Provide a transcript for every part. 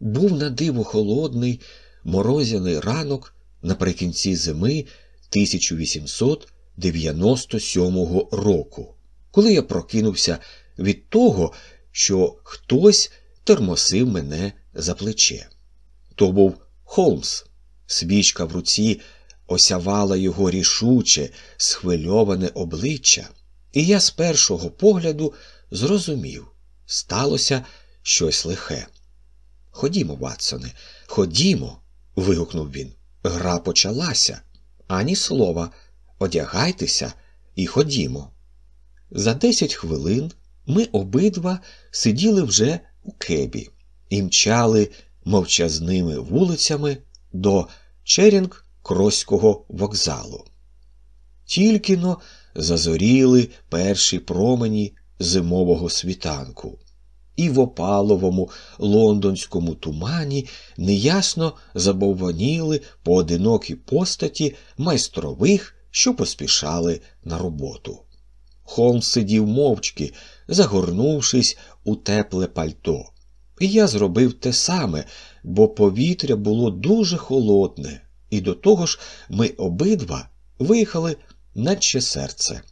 Був на диво холодний, морозяний ранок наприкінці зими 1897 року, коли я прокинувся від того, що хтось термосив мене за плече. То був Холмс. Свічка в руці осявала його рішуче, схвильоване обличчя, і я з першого погляду зрозумів сталося щось лихе. Ходімо, Ватсоне, ходімо. вигукнув він. Гра почалася. Ані слова. Одягайтеся і ходімо. За десять хвилин ми обидва сиділи вже у кебі і мчали мовчазними вулицями до Черінг Кроського вокзалу. Тільки но зазоріли перші промені зимового світанку і в опаловому лондонському тумані неясно забовваніли поодинокі постаті майстрових, що поспішали на роботу. Холмс сидів мовчки, загорнувшись у тепле пальто. І я зробив те саме, бо повітря було дуже холодне, і до того ж ми обидва виїхали наче серце.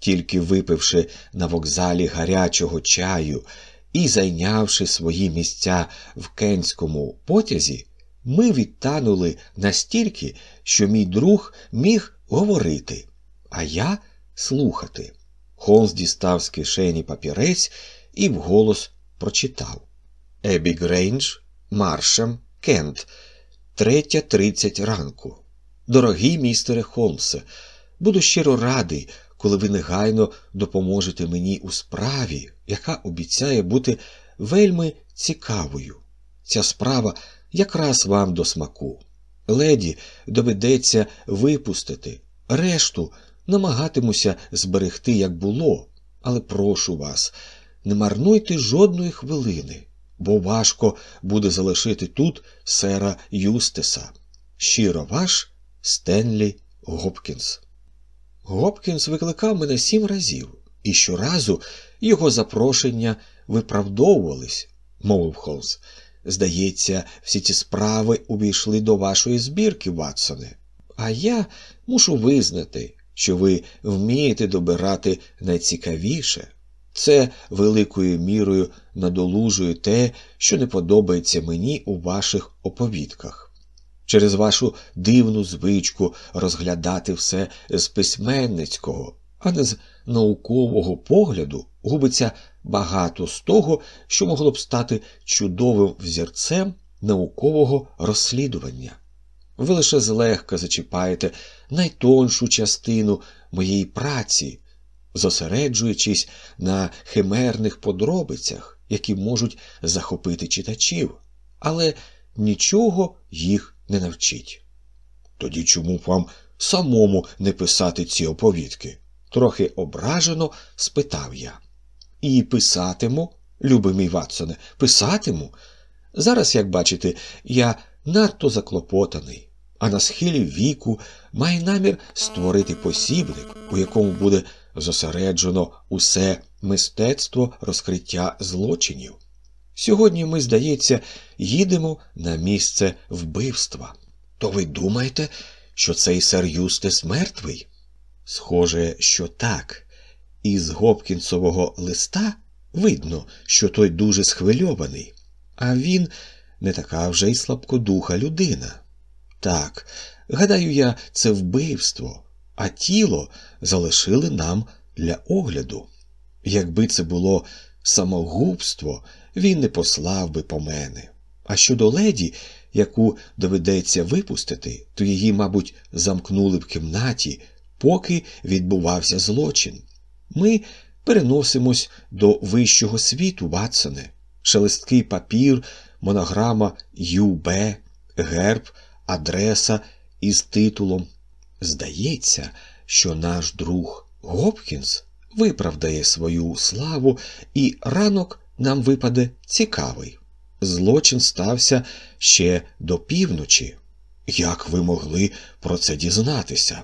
Тільки випивши на вокзалі гарячого чаю і, зайнявши свої місця в кенському потязі, ми відтанули настільки, що мій друг міг говорити, а я слухати. Холмс дістав з кишені папірець і вголос прочитав Ебі Грейндж, Маршем, Кент, третя тридцять ранку. Дорогий містере Холмсе, буду щиро радий, коли ви негайно допоможете мені у справі, яка обіцяє бути вельми цікавою. Ця справа якраз вам до смаку. Леді доведеться випустити, решту намагатимуся зберегти, як було, але прошу вас, не марнуйте жодної хвилини, бо важко буде залишити тут сера Юстеса. Щиро ваш Стенлі Гопкінс. Гопкінс викликав мене сім разів, і щоразу його запрошення виправдовувались, мовив Холмс. Здається, всі ці справи увійшли до вашої збірки, Ватсоне. А я мушу визнати, що ви вмієте добирати найцікавіше. Це великою мірою надолужує те, що не подобається мені у ваших оповідках через вашу дивну звичку розглядати все з письменницького, а не з наукового погляду губиться багато з того, що могло б стати чудовим взірцем наукового розслідування. Ви лише злегка зачіпаєте найтоншу частину моєї праці, зосереджуючись на химерних подробицях, які можуть захопити читачів, але нічого їх не навчить. Тоді чому б вам самому не писати ці оповідки? Трохи ображено спитав я. І писатиму, любий Ватсоне, писатиму. Зараз, як бачите, я надто заклопотаний, а на схилі віку має намір створити посібник, у якому буде зосереджено усе мистецтво розкриття злочинів. Сьогодні ми, здається, їдемо на місце вбивства. То ви думаєте, що цей сер Юстес мертвий? Схоже, що так. Із Гопкінсового листа видно, що той дуже схвильований, а він не така вже й слабкодуха людина. Так, гадаю я, це вбивство, а тіло залишили нам для огляду. Якби це було самогубство, він не послав би по мене. А щодо леді, яку доведеться випустити, то її, мабуть, замкнули в кімнаті, поки відбувався злочин. Ми переносимось до вищого світу, Ватсоне. Шелесткий папір монограма ЮБ, герб, адреса із титулом. Здається, що наш друг Гопкінс виправдає свою славу, і ранок нам випаде цікавий. Злочин стався ще до півночі. Як ви могли про це дізнатися?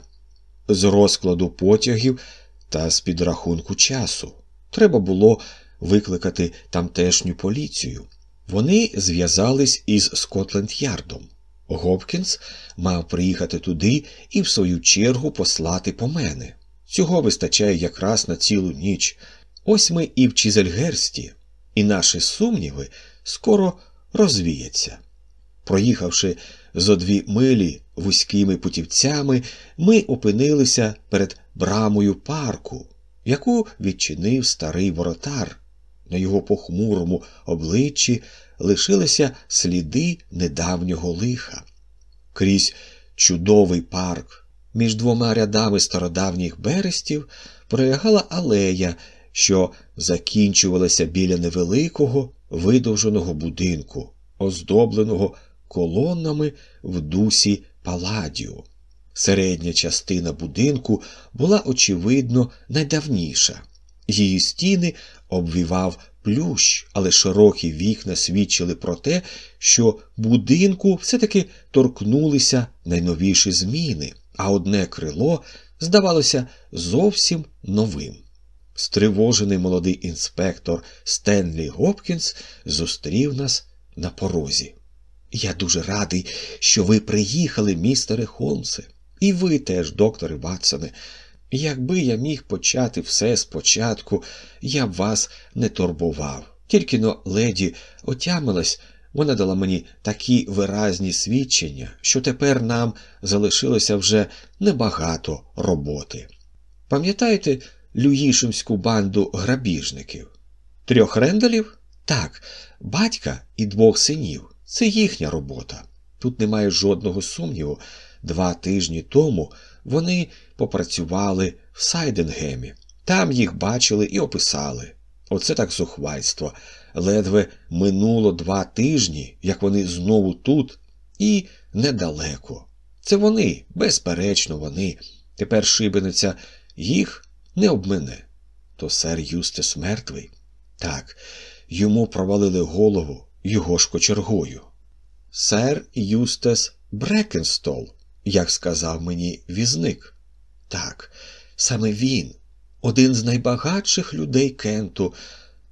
З розкладу потягів та з підрахунку часу. Треба було викликати тамтешню поліцію. Вони зв'язались із Скотленд-Ярдом. Гопкінс мав приїхати туди і, в свою чергу, послати по мене. Цього вистачає якраз на цілу ніч. Ось ми і в Чізельгерсті, і наші сумніви скоро розвіяться. Проїхавши зо дві милі вузькими путівцями, ми опинилися перед брамою парку, яку відчинив старий воротар. На його похмурому обличчі лишилися сліди недавнього лиха. Крізь чудовий парк між двома рядами стародавніх берестів пролягала алея, що закінчувалася біля невеликого видовженого будинку, оздобленого колонами в дусі Паладіо. Середня частина будинку була, очевидно, найдавніша. Її стіни обвівав плющ, але широкі вікна свідчили про те, що будинку все-таки торкнулися найновіші зміни, а одне крило здавалося зовсім новим. Стривожений молодий інспектор Стенлі Гопкінс зустрів нас на порозі. Я дуже радий, що ви приїхали, містере Холмсе, і ви теж, докторе Ватсоне. Якби я міг почати все спочатку, я б вас не турбував. Тільки но леді отямилась, вона дала мені такі виразні свідчення, що тепер нам залишилося вже небагато роботи. Пам'ятаєте люїшимську банду грабіжників? Трьох рендалів? Так, батька і двох синів. Це їхня робота. Тут немає жодного сумніву. Два тижні тому вони попрацювали в Сайденгемі. Там їх бачили і описали. Оце так зухвальство. Ледве минуло два тижні, як вони знову тут, і недалеко. Це вони, безперечно, вони. Тепер шибениця їх не обмине. То сер Юстес мертвий? Так, йому провалили голову його ж кочергою. Сер Юстес Брекенстол, як сказав мені візник. Так, саме він, один з найбагатших людей Кенту,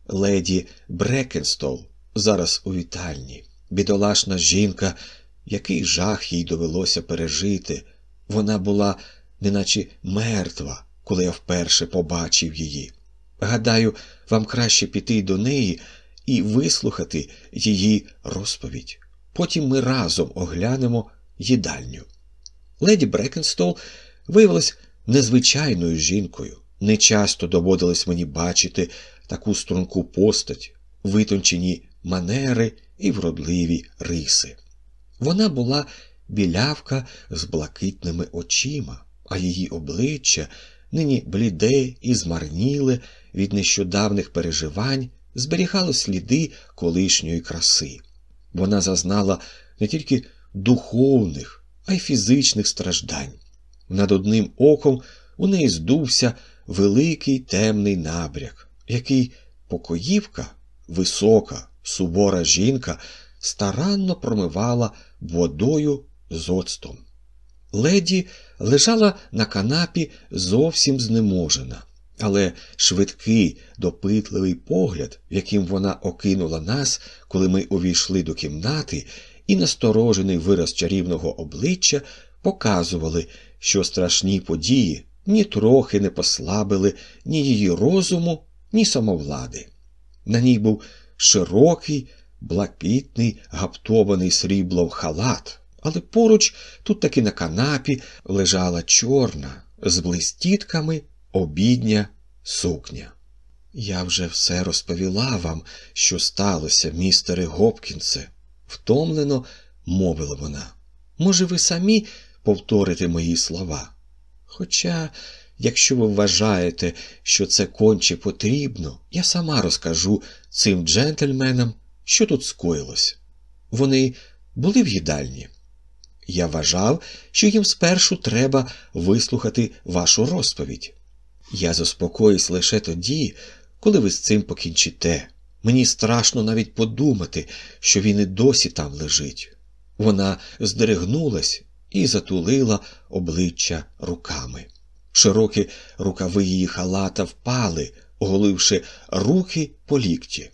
леді Брекенстол, зараз у вітальні, бідолашна жінка, який жах їй довелося пережити. Вона була неначе мертва, коли я вперше побачив її. Гадаю, вам краще піти до неї і вислухати її розповідь. Потім ми разом оглянемо їдальню. Леді Брекенстол виявилась незвичайною жінкою. Не часто доводилось мені бачити таку струнку постать, витончені манери і вродливі риси. Вона була білявка з блакитними очима, а її обличчя, нині бліде і змарніле від нещодавних переживань, зберігало сліди колишньої краси. Вона зазнала не тільки духовних, а й фізичних страждань. Над одним оком у неї здувся великий темний набряк, який покоївка, висока, сувора жінка, старанно промивала водою з оцтом. Леді лежала на канапі зовсім знеможена, але швидкий, допитливий погляд, яким вона окинула нас, коли ми увійшли до кімнати, і насторожений вираз чарівного обличчя показували, що страшні події нітрохи не послабили ні її розуму, ні самовлади. На ній був широкий, блакитний, гаптований сріблом халат, але поруч, тут таки на канапі, лежала чорна, з блистітками обідня сукня. Я вже все розповіла вам, що сталося, містере Гопкінсе, втомлено мовила вона. Може, ви самі повторите мої слова? Хоча, якщо ви вважаєте, що це конче потрібно, я сама розкажу цим джентльменам, що тут скоїлось. Вони були в їдальні. Я вважав, що їм спершу треба вислухати вашу розповідь. Я заспокоюсь лише тоді, коли ви з цим покінчите. Мені страшно навіть подумати, що він і досі там лежить. Вона здригнулась і затулила обличчя руками. Широкі рукави її халата впали, оголивши руки по лікті.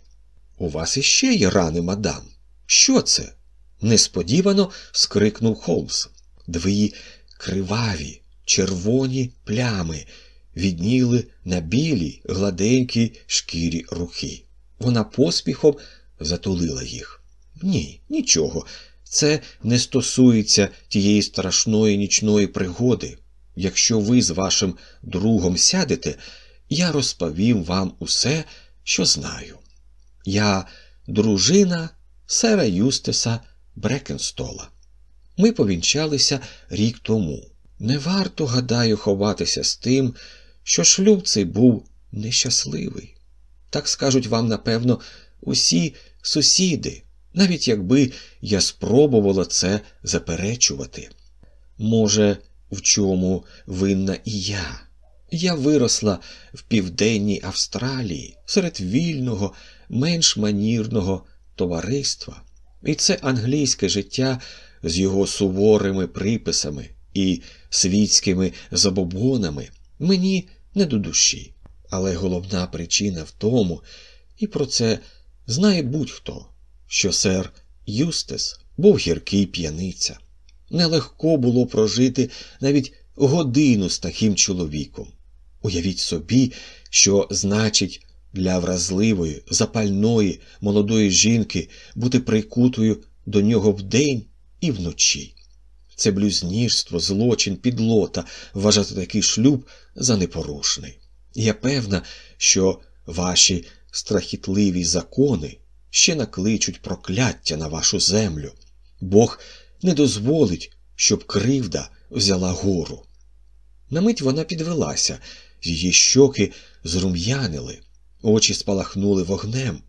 У вас іще є рани, мадам. Що це? несподівано скрикнув Холмс. Дві криваві, червоні плями відніли на білій, гладенькій шкірі руки. Вона поспіхом затулила їх. Ні, нічого. Це не стосується тієї страшної нічної пригоди. Якщо ви з вашим другом сядете, я розповім вам усе, що знаю. Я дружина сера Юстеса Брекенстола. Ми повінчалися рік тому. Не варто, гадаю, ховатися з тим, що шлюб цей був нещасливий. Так скажуть вам, напевно, усі сусіди, навіть якби я спробувала це заперечувати. Може, в чому винна і я? Я виросла в південній Австралії серед вільного, менш манірного товариства, і це англійське життя з його суворими приписами і світськими забобонами мені не до душі. Але головна причина в тому, і про це знає будь-хто, що сер Юстес був гіркий п'яниця. Нелегко було прожити навіть годину з таким чоловіком. Уявіть собі, що значить для вразливої, запальної, молодої жінки бути прикутою до нього вдень і вночі. Це блюзнірство, злочин, підлота вважати такий шлюб за непорушний. Я певна, що ваші страхітливі закони ще накличуть прокляття на вашу землю. Бог не дозволить, щоб кривда взяла гору. На мить вона підвелася, її щоки зрум'янили, очі спалахнули вогнем.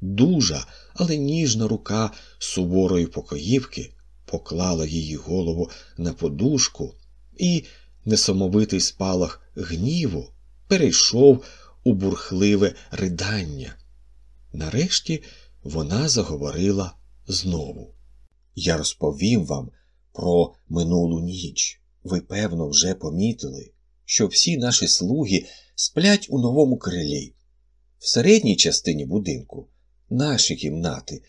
Дужа, але ніжна рука суворої покоївки поклала її голову на подушку, і несамовитий спалах гніву перейшов у бурхливе ридання. Нарешті вона заговорила знову. Я розповім вам про минулу ніч. Ви, певно, вже помітили, що всі наші слуги сплять у новому крилі. В середній частині будинку наші кімнати,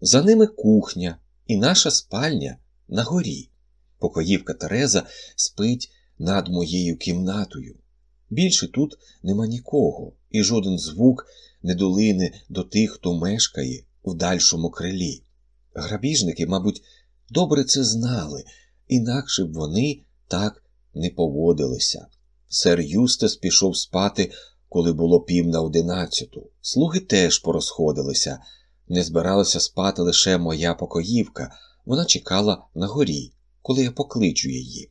за ними кухня і наша спальня на горі. Покоївка Тереза спить над моєю кімнатою. Більше тут нема нікого, і жоден звук не долине до тих, хто мешкає в дальшому крилі. Грабіжники, мабуть, добре це знали, інакше б вони так не поводилися. Сер Юстес пішов спати, коли було пів на одинадцяту. Слуги теж порозходилися. Не збиралася спати лише моя покоївка, вона чекала на горі, коли я покличу її.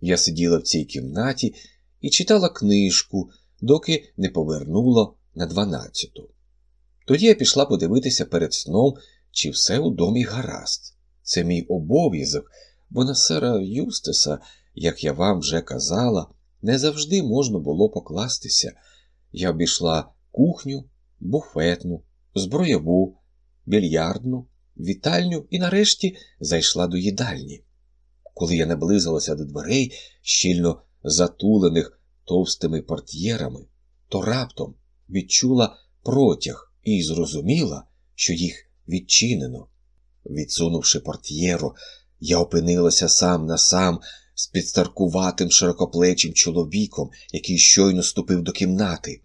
Я сиділа в цій кімнаті і читала книжку, доки не повернула на дванадцяту. Тоді я пішла подивитися перед сном, чи все у домі гаразд. Це мій обов'язок, бо на сера Юстеса, як я вам вже казала, не завжди можна було покластися. Я обійшла кухню, буфетну, зброєву, більярдну, вітальню і нарешті зайшла до їдальні. Коли я наблизилася до дверей, щільно затулених товстими портьєрами, то раптом відчула протяг і зрозуміла, що їх відчинено. Відсунувши портьєру, я опинилася сам на сам з підстаркуватим широкоплечим чоловіком, який щойно ступив до кімнати.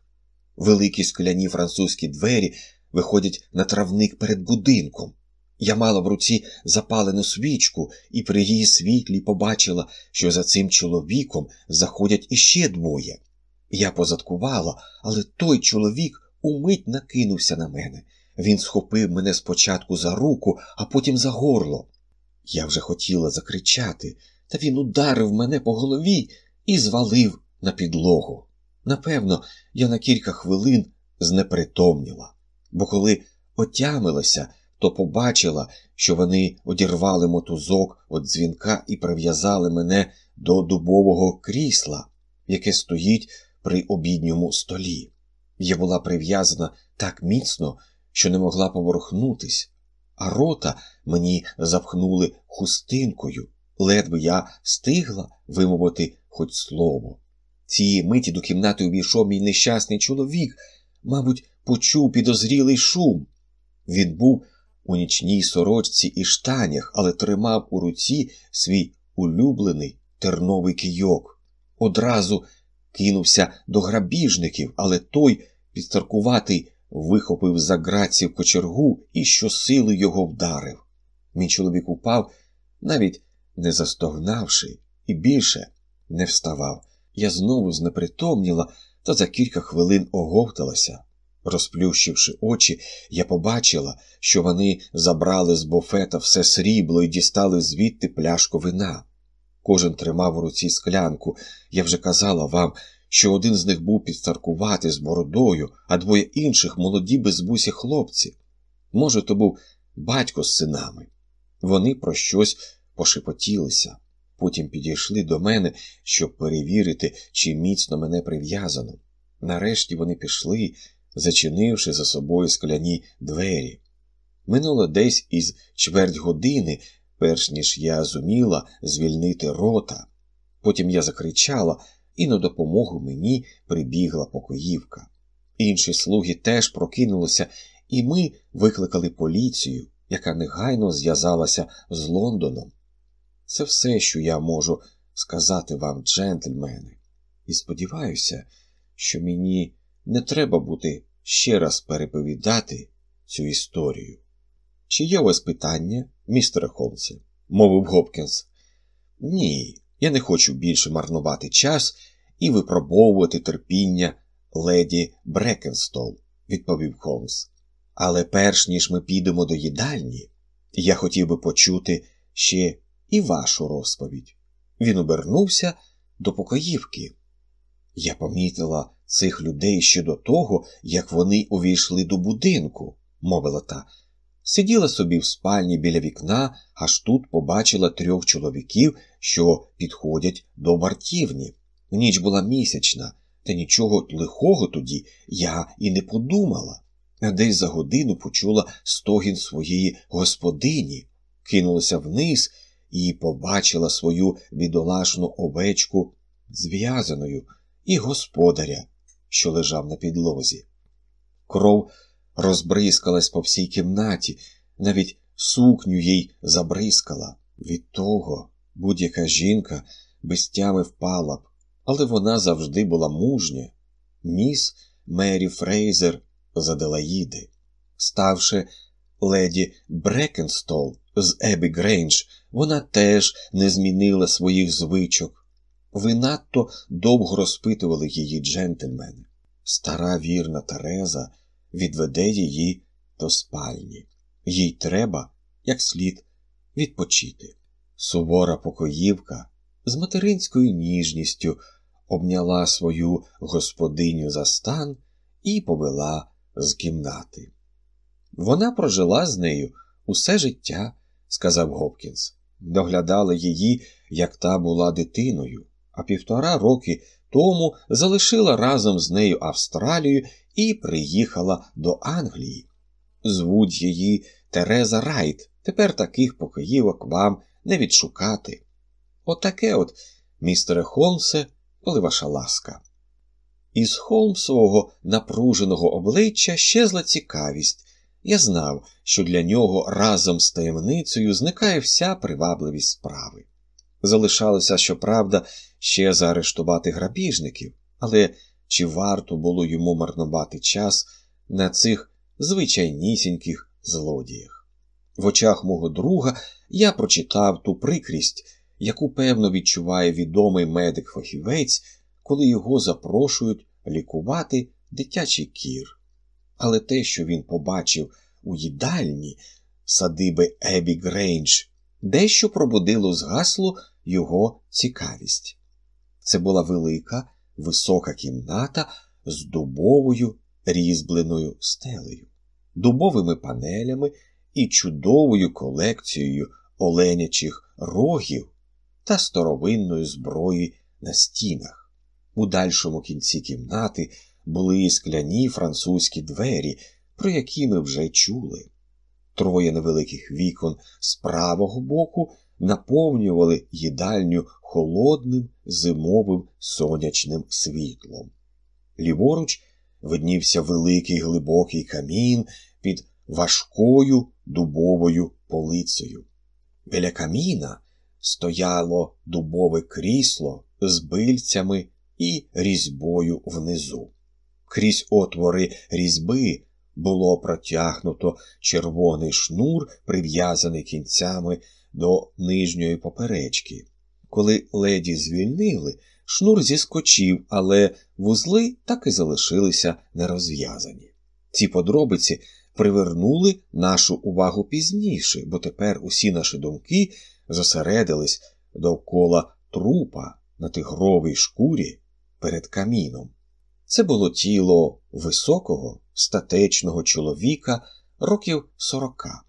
Великі скляні французькі двері виходять на травник перед будинком. Я мала в руці запалену свічку і при її світлі побачила, що за цим чоловіком заходять іще двоє. Я позадкувала, але той чоловік умить накинувся на мене. Він схопив мене спочатку за руку, а потім за горло. Я вже хотіла закричати, та він ударив мене по голові і звалив на підлогу. Напевно, я на кілька хвилин знепритомніла, бо коли отямилася, то побачила, що вони одірвали мотузок від дзвінка і прив'язали мене до дубового крісла, яке стоїть при обідньому столі. Я була прив'язана так міцно, що не могла поворухнутись, а рота мені запхнули хустинкою, ледве я встигла вимовити хоч слово. Цієї миті до кімнати увійшов мій нещасний чоловік, мабуть, почув підозрілий шум. Він був у нічній сорочці і штанях, але тримав у руці свій улюблений терновий кийок. Одразу кинувся до грабіжників, але той, підстаркуватий, вихопив за граців кочергу і щосили його вдарив. Мій чоловік упав, навіть не застогнавши, і більше не вставав. Я знову знепритомніла та за кілька хвилин оговталася. Розплющивши очі, я побачила, що вони забрали з буфета все срібло і дістали звідти пляшку вина. Кожен тримав у руці склянку. Я вже казала вам, що один з них був підстаркувати з бородою, а двоє інших молоді безбусі хлопці. Може, то був батько з синами. Вони про щось пошепотілися. Потім підійшли до мене, щоб перевірити, чи міцно мене прив'язано. Нарешті вони пішли, зачинивши за собою скляні двері. Минуло десь із чверть години, перш ніж я зуміла звільнити рота. Потім я закричала, і на допомогу мені прибігла покоївка. Інші слуги теж прокинулися, і ми викликали поліцію, яка негайно зв'язалася з Лондоном. Це все, що я можу сказати вам, джентльмени, і сподіваюся, що мені не треба буде ще раз переповідати цю історію. Чи є у вас питання, містере Холмсе? мовив Гопкінс. Ні, я не хочу більше марнувати час і випробовувати терпіння леді Брекенстол, відповів Холмс. Але перш ніж ми підемо до їдальні, я хотів би почути ще і вашу розповідь. Він обернувся до покоївки. Я помітила цих людей ще до того, як вони увійшли до будинку, мовила та. Сиділа собі в спальні біля вікна, аж тут побачила трьох чоловіків, що підходять до вартівні. Ніч була місячна, та нічого лихого тоді я і не подумала. Десь за годину почула стогін своєї господині, кинулася вниз і побачила свою бідолашну овечку зв'язаною і господаря, що лежав на підлозі. Кров розбризкалась по всій кімнаті, навіть сукню їй забризкала. Від того будь-яка жінка без тями впала б, але вона завжди була мужня. Міс Мері Фрейзер з Аделаїди. Ставши леді Брекенстол з Ебі Грейндж, вона теж не змінила своїх звичок. Ви надто довго розпитували її джентльмени. Стара вірна Тереза відведе її до спальні. Їй треба, як слід, відпочити. Сувора покоївка з материнською ніжністю обняла свою господиню за стан і повела з кімнати. Вона прожила з нею усе життя, сказав Гопкінс, доглядала її, як та була дитиною, а півтора роки тому залишила разом з нею Австралію і приїхала до Англії. Звуть її Тереза Райт, тепер таких покоївок вам не відшукати. Отаке от, містере Холмсе, коли ваша ласка. Із Холмсового напруженого обличчя щезла цікавість. Я знав, що для нього разом з таємницею зникає вся привабливість справи. Залишалося, щоправда, ще заарештувати грабіжників, але чи варто було йому марнувати час на цих звичайнісіньких злодіях? В очах мого друга я прочитав ту прикрість, яку певно відчуває відомий медик-фахівець, коли його запрошують лікувати дитячий кір. Але те, що він побачив у їдальні садиби Ебі Грейндж, дещо пробудило згасло його цікавість. Це була велика, висока кімната з дубовою різьбленою стелею, дубовими панелями і чудовою колекцією оленячих рогів та старовинної зброї на стінах. У дальшому кінці кімнати були скляні французькі двері, про які ми вже чули. Троє невеликих вікон з правого боку наповнювали їдальню холодним зимовим сонячним світлом. Ліворуч виднівся великий глибокий камін під важкою дубовою полицею. Біля каміна стояло дубове крісло з бильцями і різьбою внизу. Крізь отвори різьби було протягнуто червоний шнур, прив'язаний кінцями до нижньої поперечки. Коли леді звільнили, шнур зіскочив, але вузли так і залишилися нерозв'язані. Ці подробиці привернули нашу увагу пізніше, бо тепер усі наші думки зосередились довкола трупа на тигровій шкурі перед каміном. Це було тіло високого, статечного чоловіка років сорока.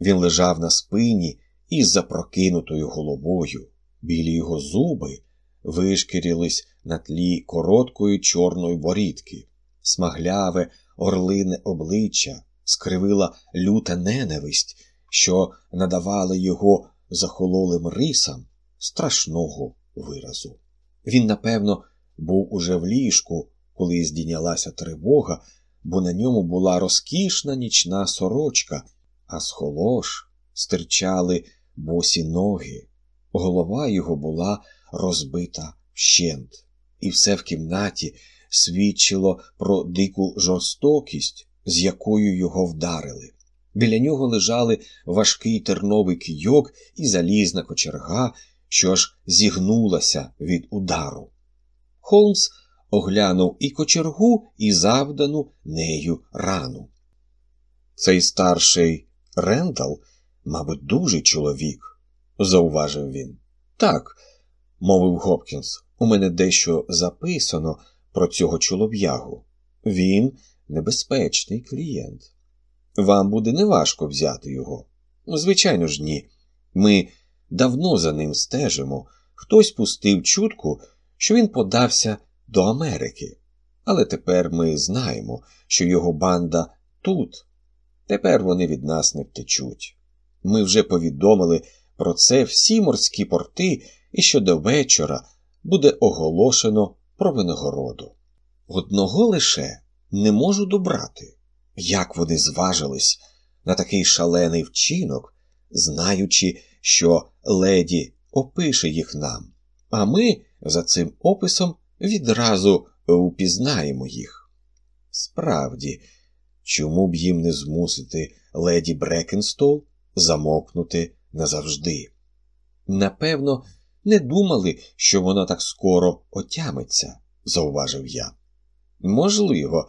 Він лежав на спині із запрокинутою головою. Білі його зуби вишкірились на тлі короткої чорної борідки, смагляве орлине обличчя скривила люта ненависть, що надавала його захололим рисам страшного виразу. Він, напевно, був уже в ліжку, коли здійнялася тривога, бо на ньому була розкішна нічна сорочка, а з холош стирчали босі ноги. Голова його була розбита вщент, і все в кімнаті свідчило про дику жорстокість, з якою його вдарили. Біля нього лежали важкий терновий кийок і залізна кочерга, що ж зігнулася від удару. Холмс оглянув і кочергу, і завдану нею рану. Цей старший Рендал, мабуть, дуже чоловік, зауважив він. Так, мовив Гопкінс, у мене дещо записано про цього чолов'ягу. Він небезпечний клієнт. Вам буде неважко взяти його. Звичайно ж, ні. Ми давно за ним стежимо. Хтось пустив чутку, що він подався до Америки. Але тепер ми знаємо, що його банда тут. Тепер вони від нас не втечуть. Ми вже повідомили про це всі морські порти, і що до вечора буде оголошено про винагороду. Одного лише не можу добрати, як вони зважились на такий шалений вчинок, знаючи, що леді опише їх нам, а ми за цим описом відразу упізнаємо їх. Справді, чому б їм не змусити леді Брекенстол замокнути назавжди? Напевно, не думали, що вона так скоро отямиться, зауважив я. Можливо,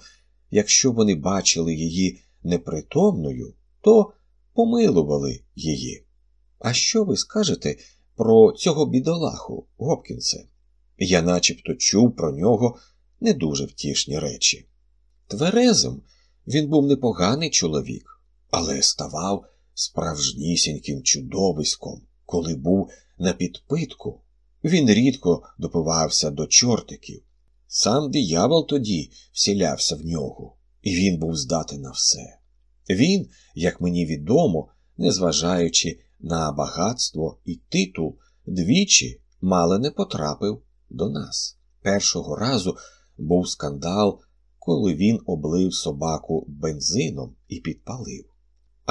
якщо вони бачили її непритомною, то помилували її. А що ви скажете про цього бідолаху, Гопкінсе? Я начебто чув про нього не дуже втішні речі. Тверезим він був непоганий чоловік, але ставав справжнісіньким чудовиськом, коли був на підпитку. Він рідко допивався до чортиків. Сам диявол тоді всілявся в нього, і він був здатен на все. Він, як мені відомо, незважаючи на багатство і титул, двічі мало не потрапив до нас. Першого разу був скандал, коли він облив собаку бензином і підпалив.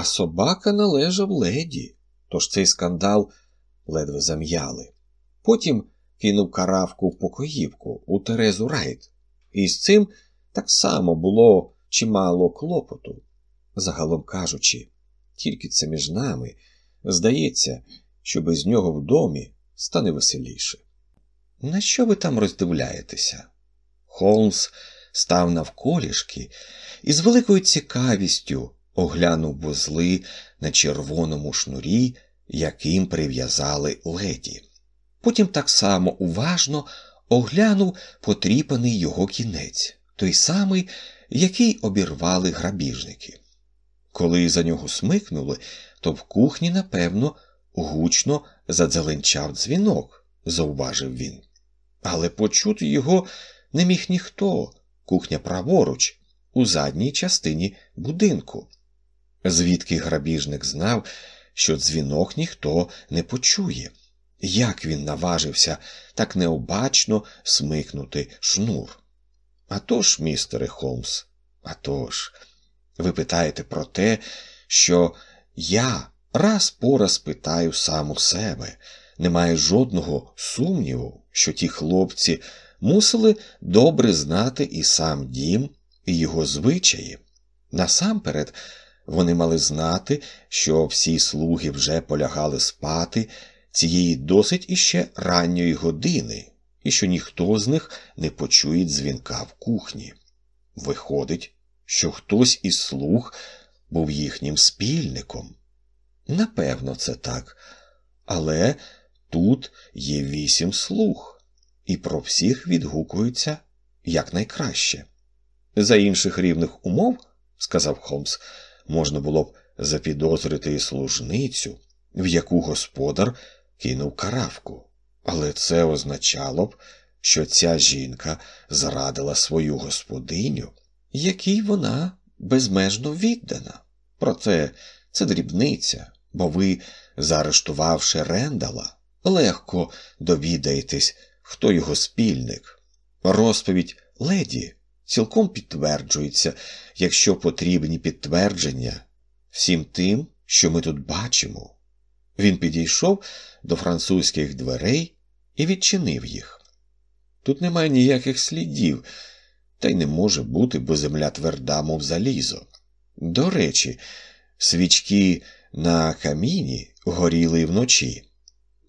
А собака належав леді, тож цей скандал ледве зам'яли. Потім кинув карафку в покоївку у Терезу Райт, і з цим так само було чимало клопоту. Загалом кажучи, тільки це між нами здається, що без нього в домі стане веселіше. На що ви там роздивляєтеся? Холмс став навколішки і з великою цікавістю оглянув вузли на червоному шнурі, яким прив'язали леді. Потім так само уважно оглянув потріпаний його кінець, той самий, який обірвали грабіжники. Коли за нього смикнули, то в кухні, напевно, гучно задзеленчав дзвінок, зауважив він. Але почути його не міг ніхто, кухня праворуч, у задній частині будинку. Звідки грабіжник знав, що дзвінок ніхто не почує. Як він наважився так необачно смикнути шнур? «А тож, містере Холмс, а тож, ви питаєте про те, що я раз по раз питаю сам у себе, немає жодного сумніву, що ті хлопці мусили добре знати і сам дім, і його звичаї. Насамперед, вони мали знати, що всі слуги вже полягали спати цієї досить іще ранньої години, і що ніхто з них не почує дзвінка в кухні. Виходить, що хтось із слуг був їхнім спільником. Напевно, це так, але тут є вісім слуг, і про всіх відгукуються якнайкраще. За інших рівних умов, сказав Холмс, можна було б запідозрити служницю, в яку господар кинув каравку. Але це означало б, що ця жінка зрадила свою господиню, якій вона безмежно віддана. Проте це дрібниця, бо ви, заарештувавши Рендала, легко довідаєтесь, хто його спільник. Розповідь леді цілком підтверджується, якщо потрібні підтвердження всім тим, що ми тут бачимо. Він підійшов до французьких дверей і відчинив їх. Тут немає ніяких слідів, та й не може бути, бо земля тверда, мов залізо. До речі, свічки на каміні горіли вночі.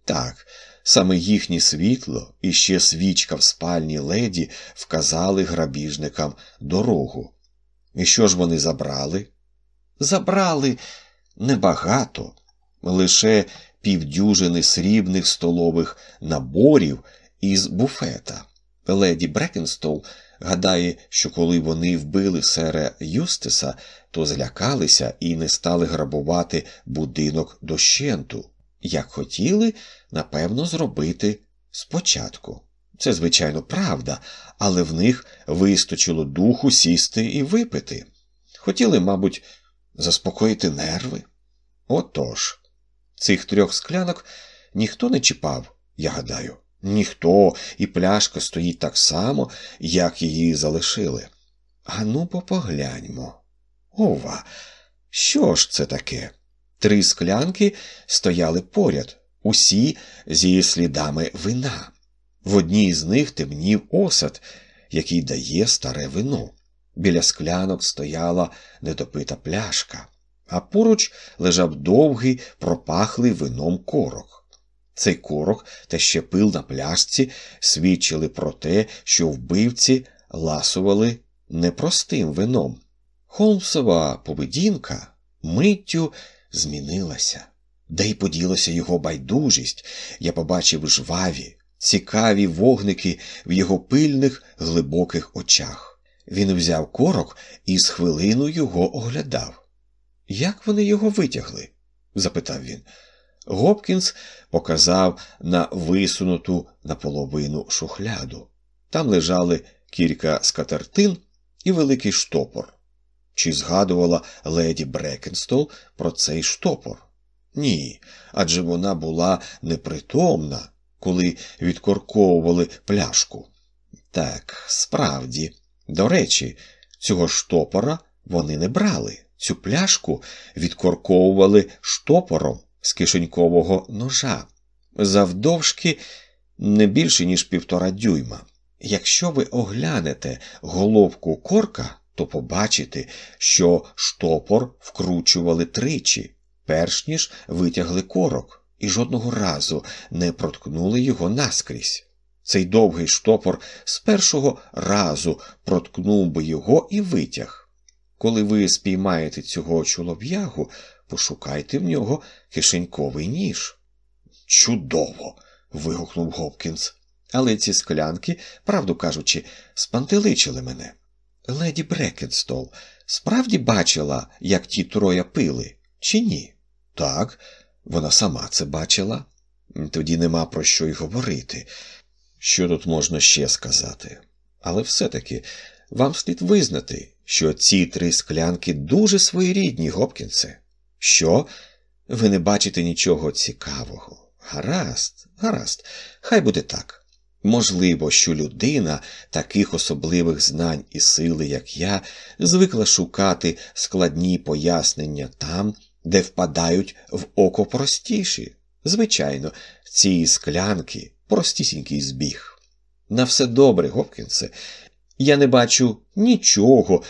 Так, саме їхнє світло і ще свічка в спальні леді вказали грабіжникам дорогу. І що ж вони забрали? Забрали небагато, лише півдюжини срібних столових наборів із буфета. Леді Брекенстоу гадає, що коли вони вбили сера Юстиса, то злякалися і не стали грабувати будинок дощенту, як хотіли, напевно, зробити спочатку. Це, звичайно, правда, але в них вистачило духу сісти і випити. Хотіли, мабуть, заспокоїти нерви. Отож, цих трьох склянок ніхто не чіпав, я гадаю. Ніхто, і пляшка стоїть так само, як її залишили. Ану, попогляньмо. Ова, що ж це таке? Три склянки стояли поряд, усі зі слідами вина. В одній з них темнів осад, який дає старе вино. Біля склянок стояла недопита пляшка, а поруч лежав довгий, пропахлий вином корок. Цей корок та ще пил на пляшці свідчили про те, що вбивці ласували непростим вином. Холмсова поведінка миттю змінилася, де й поділася його байдужість, я побачив жваві, цікаві вогники в його пильних, глибоких очах. Він взяв корок і з хвилину його оглядав. Як вони його витягли? запитав він. Гопкінс показав на висунуту наполовину шухляду. Там лежали кілька скатертин і великий штопор. Чи згадувала леді Брекенстол про цей штопор? Ні, адже вона була непритомна, коли відкорковували пляшку. Так, справді, до речі, цього штопора вони не брали. Цю пляшку відкорковували штопором з кишенькового ножа, завдовжки не більше, ніж півтора дюйма. Якщо ви оглянете головку корка, то побачите, що штопор вкручували тричі, перш ніж витягли корок, і жодного разу не проткнули його наскрізь. Цей довгий штопор з першого разу проткнув би його і витяг. Коли ви спіймаєте цього чолов'ягу, пошукайте в нього кишеньковий ніж. Чудово. вигукнув Гопкінс. Але ці склянки, правду кажучи, спантеличили мене. Леді Брекетстол справді бачила, як ті троє пили, чи ні? Так, вона сама це бачила. Тоді нема про що й говорити. Що тут можна ще сказати? Але все-таки вам слід визнати, що ці три склянки дуже своєрідні, Гопкінсе. Що? Ви не бачите нічого цікавого. Гаразд, гаразд, хай буде так. Можливо, що людина таких особливих знань і сили, як я, звикла шукати складні пояснення там, де впадають в око простіші. Звичайно, ці склянки простісінький збіг. На все добре, Гопкінсе, я не бачу нічого,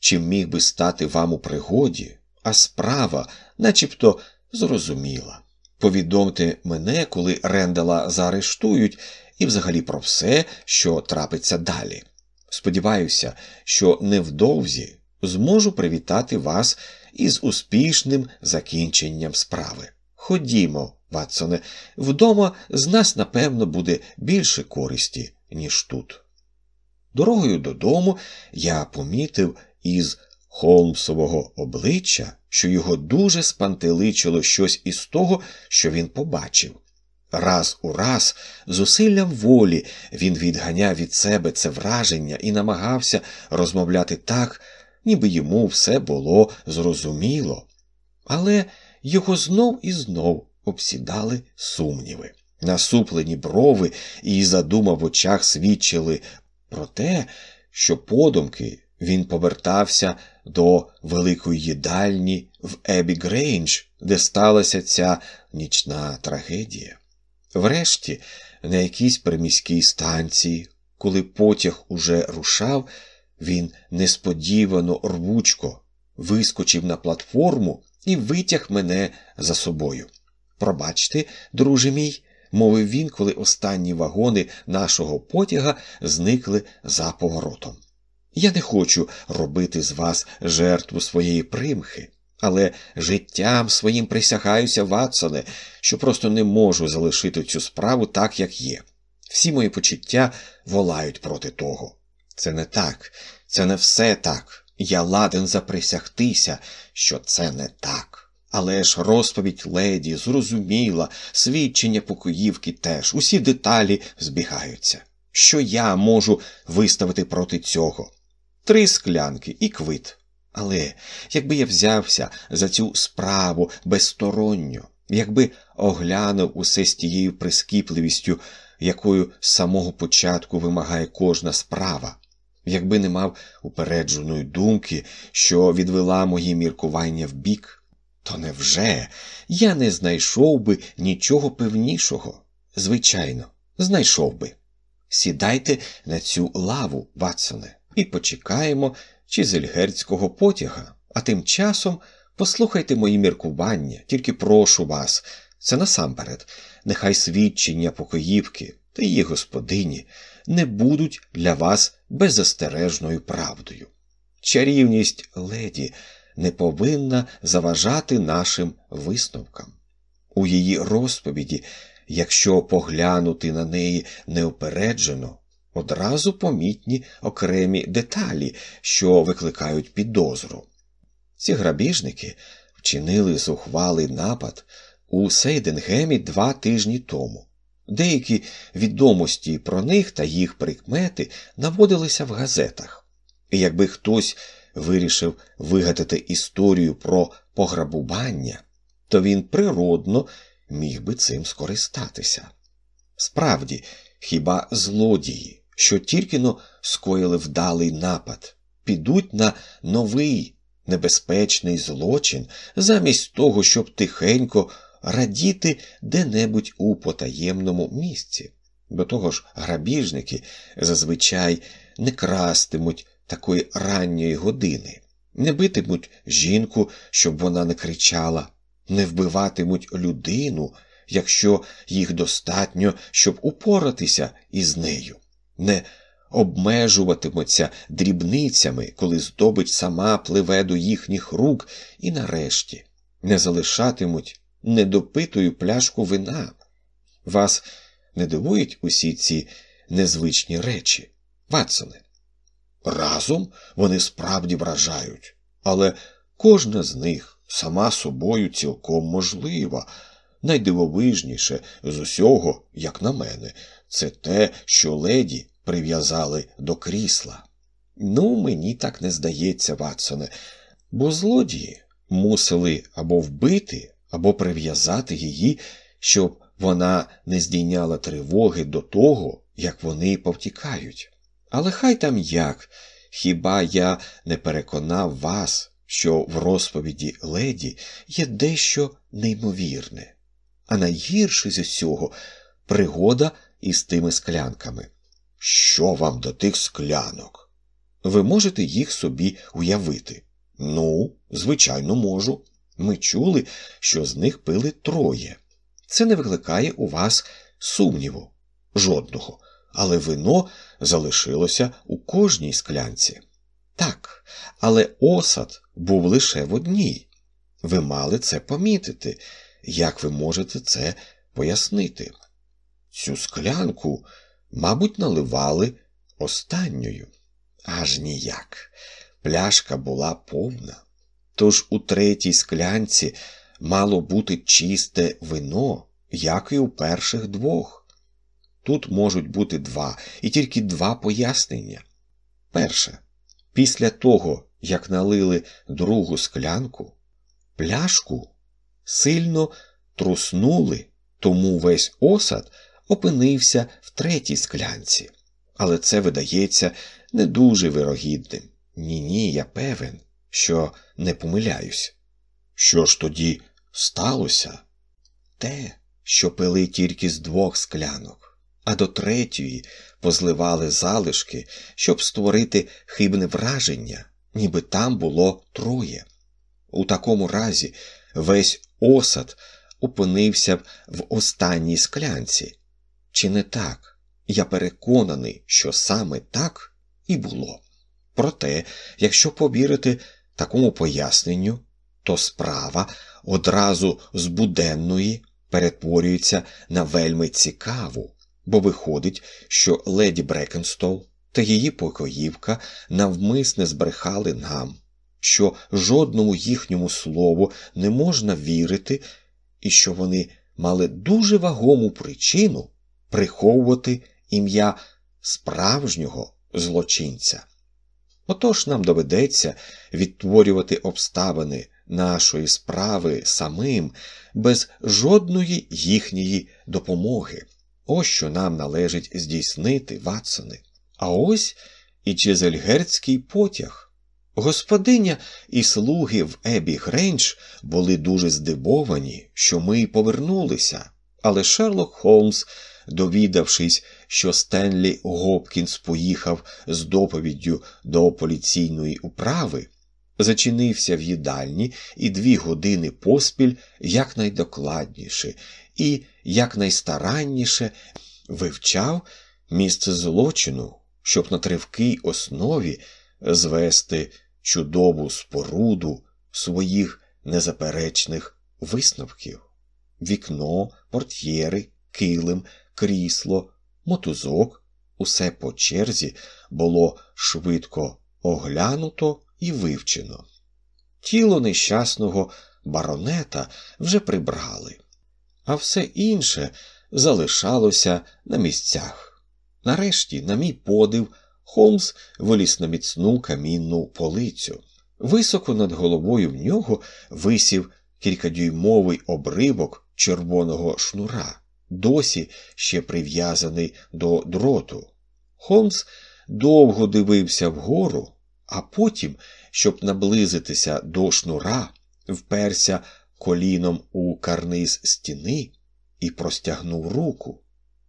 чим міг би стати вам у пригоді, а справа, начебто, зрозуміла. Повідомте мене, коли Рендала заарештують, і взагалі про все, що трапиться далі. Сподіваюся, що невдовзі зможу привітати вас із успішним закінченням справи. Ходімо, Ватсоне, вдома з нас, напевно, буде більше користі, ніж тут. Дорогою додому я помітив із Холмсового обличчя, що його дуже спантеличило щось із того, що він побачив. Раз у раз, зусиллям волі, він відганяв від себе це враження і намагався розмовляти так, ніби йому все було зрозуміло. Але його знов і знов обсідали сумніви. Насуплені брови і задума в очах свідчили про те, що подумки він повертався до великої їдальні в Ебі Грейндж, де сталася ця нічна трагедія. Врешті, на якійсь приміській станції, коли потяг уже рушав, він несподівано рвучко вискочив на платформу і витяг мене за собою. Пробачте, друже мій, мовив він, коли останні вагони нашого потяга зникли за поворотом. Я не хочу робити з вас жертву своєї примхи, але життям своїм присягаюся, Ватсоне, що просто не можу залишити цю справу так, як є. Всі мої почуття волають проти того. Це не так, це не все так. Я ладен заприсягтися, що це не так. Але ж розповідь леді зрозуміла, свідчення покоївки теж, усі деталі збігаються. Що я можу виставити проти цього? Три склянки і квит. Але якби я взявся за цю справу безсторонньо, якби оглянув усе з тією прискіпливістю, якою з самого початку вимагає кожна справа, якби не мав упередженої думки, що відвела мої міркування в бік, то невже я не знайшов би нічого певнішого? Звичайно, знайшов би. Сідайте на цю лаву, Ватсоне, і почекаємо чи з потяга, а тим часом послухайте мої міркування, тільки прошу вас, це насамперед, нехай свідчення покоївки та її господині не будуть для вас беззастережною правдою. Чарівність леді не повинна заважати нашим висновкам. У її розповіді, якщо поглянути на неї неупереджено, одразу помітні окремі деталі, що викликають підозру. Ці грабіжники вчинили зухвалий напад у Сейденгемі два тижні тому. Деякі відомості про них та їх прикмети наводилися в газетах, і якби хтось вирішив вигадати історію про пограбування, то він природно міг би цим скористатися. Справді, хіба злодії, що тільки но скоїли вдалий напад, підуть на новий небезпечний злочин, замість того, щоб тихенько радіти де-небудь у потаємному місці. До того ж, грабіжники зазвичай не крастимуть такої ранньої години, не битимуть жінку, щоб вона не кричала, не вбиватимуть людину, якщо їх достатньо, щоб упоратися із нею, не обмежуватимуться дрібницями, коли здобич сама пливе до їхніх рук, і нарешті не залишатимуть недопитою пляшку вина. Вас не дивують усі ці незвичні речі, Ватсоне? Разом вони справді вражають, але кожна з них сама собою цілком можлива. Найдивовижніше з усього, як на мене, це те, що леді прив'язали до крісла. Ну, мені так не здається, Ватсоне, бо злодії мусили або вбити, або прив'язати її, щоб вона не здійняла тривоги до того, як вони повтікають. Але хай там як, хіба я не переконав вас, що в розповіді леді є дещо неймовірне, а найгірше з усього пригода із тими склянками. Що вам до тих склянок? Ви можете їх собі уявити? Ну, звичайно, можу. Ми чули, що з них пили троє. Це не викликає у вас сумніву, жодного, але вино залишилося у кожній склянці. Так, але осад був лише в одній. Ви мали це помітити. Як ви можете це пояснити? Цю склянку, мабуть, наливали останньою. Аж ніяк. Пляшка була повна. Тож у третій склянці мало бути чисте вино, як і у перших двох. Тут можуть бути два, і тільки два пояснення. Перше, після того, як налили другу склянку, пляшку сильно труснули, тому весь осад опинився в третій склянці. Але це видається не дуже вирогідним. Ні, ні, я певен, що не помиляюсь. Що ж тоді сталося? Те, що пили тільки з двох склянок, а до третьої позливали залишки, щоб створити хибне враження, ніби там було троє. У такому разі весь осад опинився б в останній склянці. Чи не так? Я переконаний, що саме так і було. Проте, якщо повірити такому поясненню, то справа одразу з буденної перетворюється на вельми цікаву, бо виходить, що леді Брекенстол та її покоївка навмисне збрехали нам, що жодному їхньому слову не можна вірити, і що вони мали дуже вагому причину приховувати ім'я справжнього злочинця. Отож нам доведеться відтворювати обставини нашої справи самим без жодної їхньої допомоги. Ось що нам належить здійснити, Ватсоне. А ось і Чизельгерстський потяг. Господиня і слуги в Ебі Грейндж були дуже здивовані, що ми повернулися, але Шерлок Холмс, довідавшись, що Стенлі Гопкінс поїхав з доповіддю до поліційної управи, зачинився в їдальні і дві години поспіль якнайдокладніше і якнайстаранніше вивчав місце злочину, щоб на тривкій основі звести чудову споруду своїх незаперечних висновків. Вікно, портьєри, килим, крісло, мотузок усе по черзі було швидко оглянуто і вивчено. Тіло нещасного баронета вже прибрали, а все інше залишалося на місцях. Нарешті, на мій подив, Холмс виліз на міцну камінну полицю. Високо над головою в нього висів кількадюймовий обривок червоного шнура, досі ще прив'язаний до дроту. Холмс довго дивився вгору, а потім, щоб наблизитися до шнура, вперся коліном у карниз стіни і простягнув руку.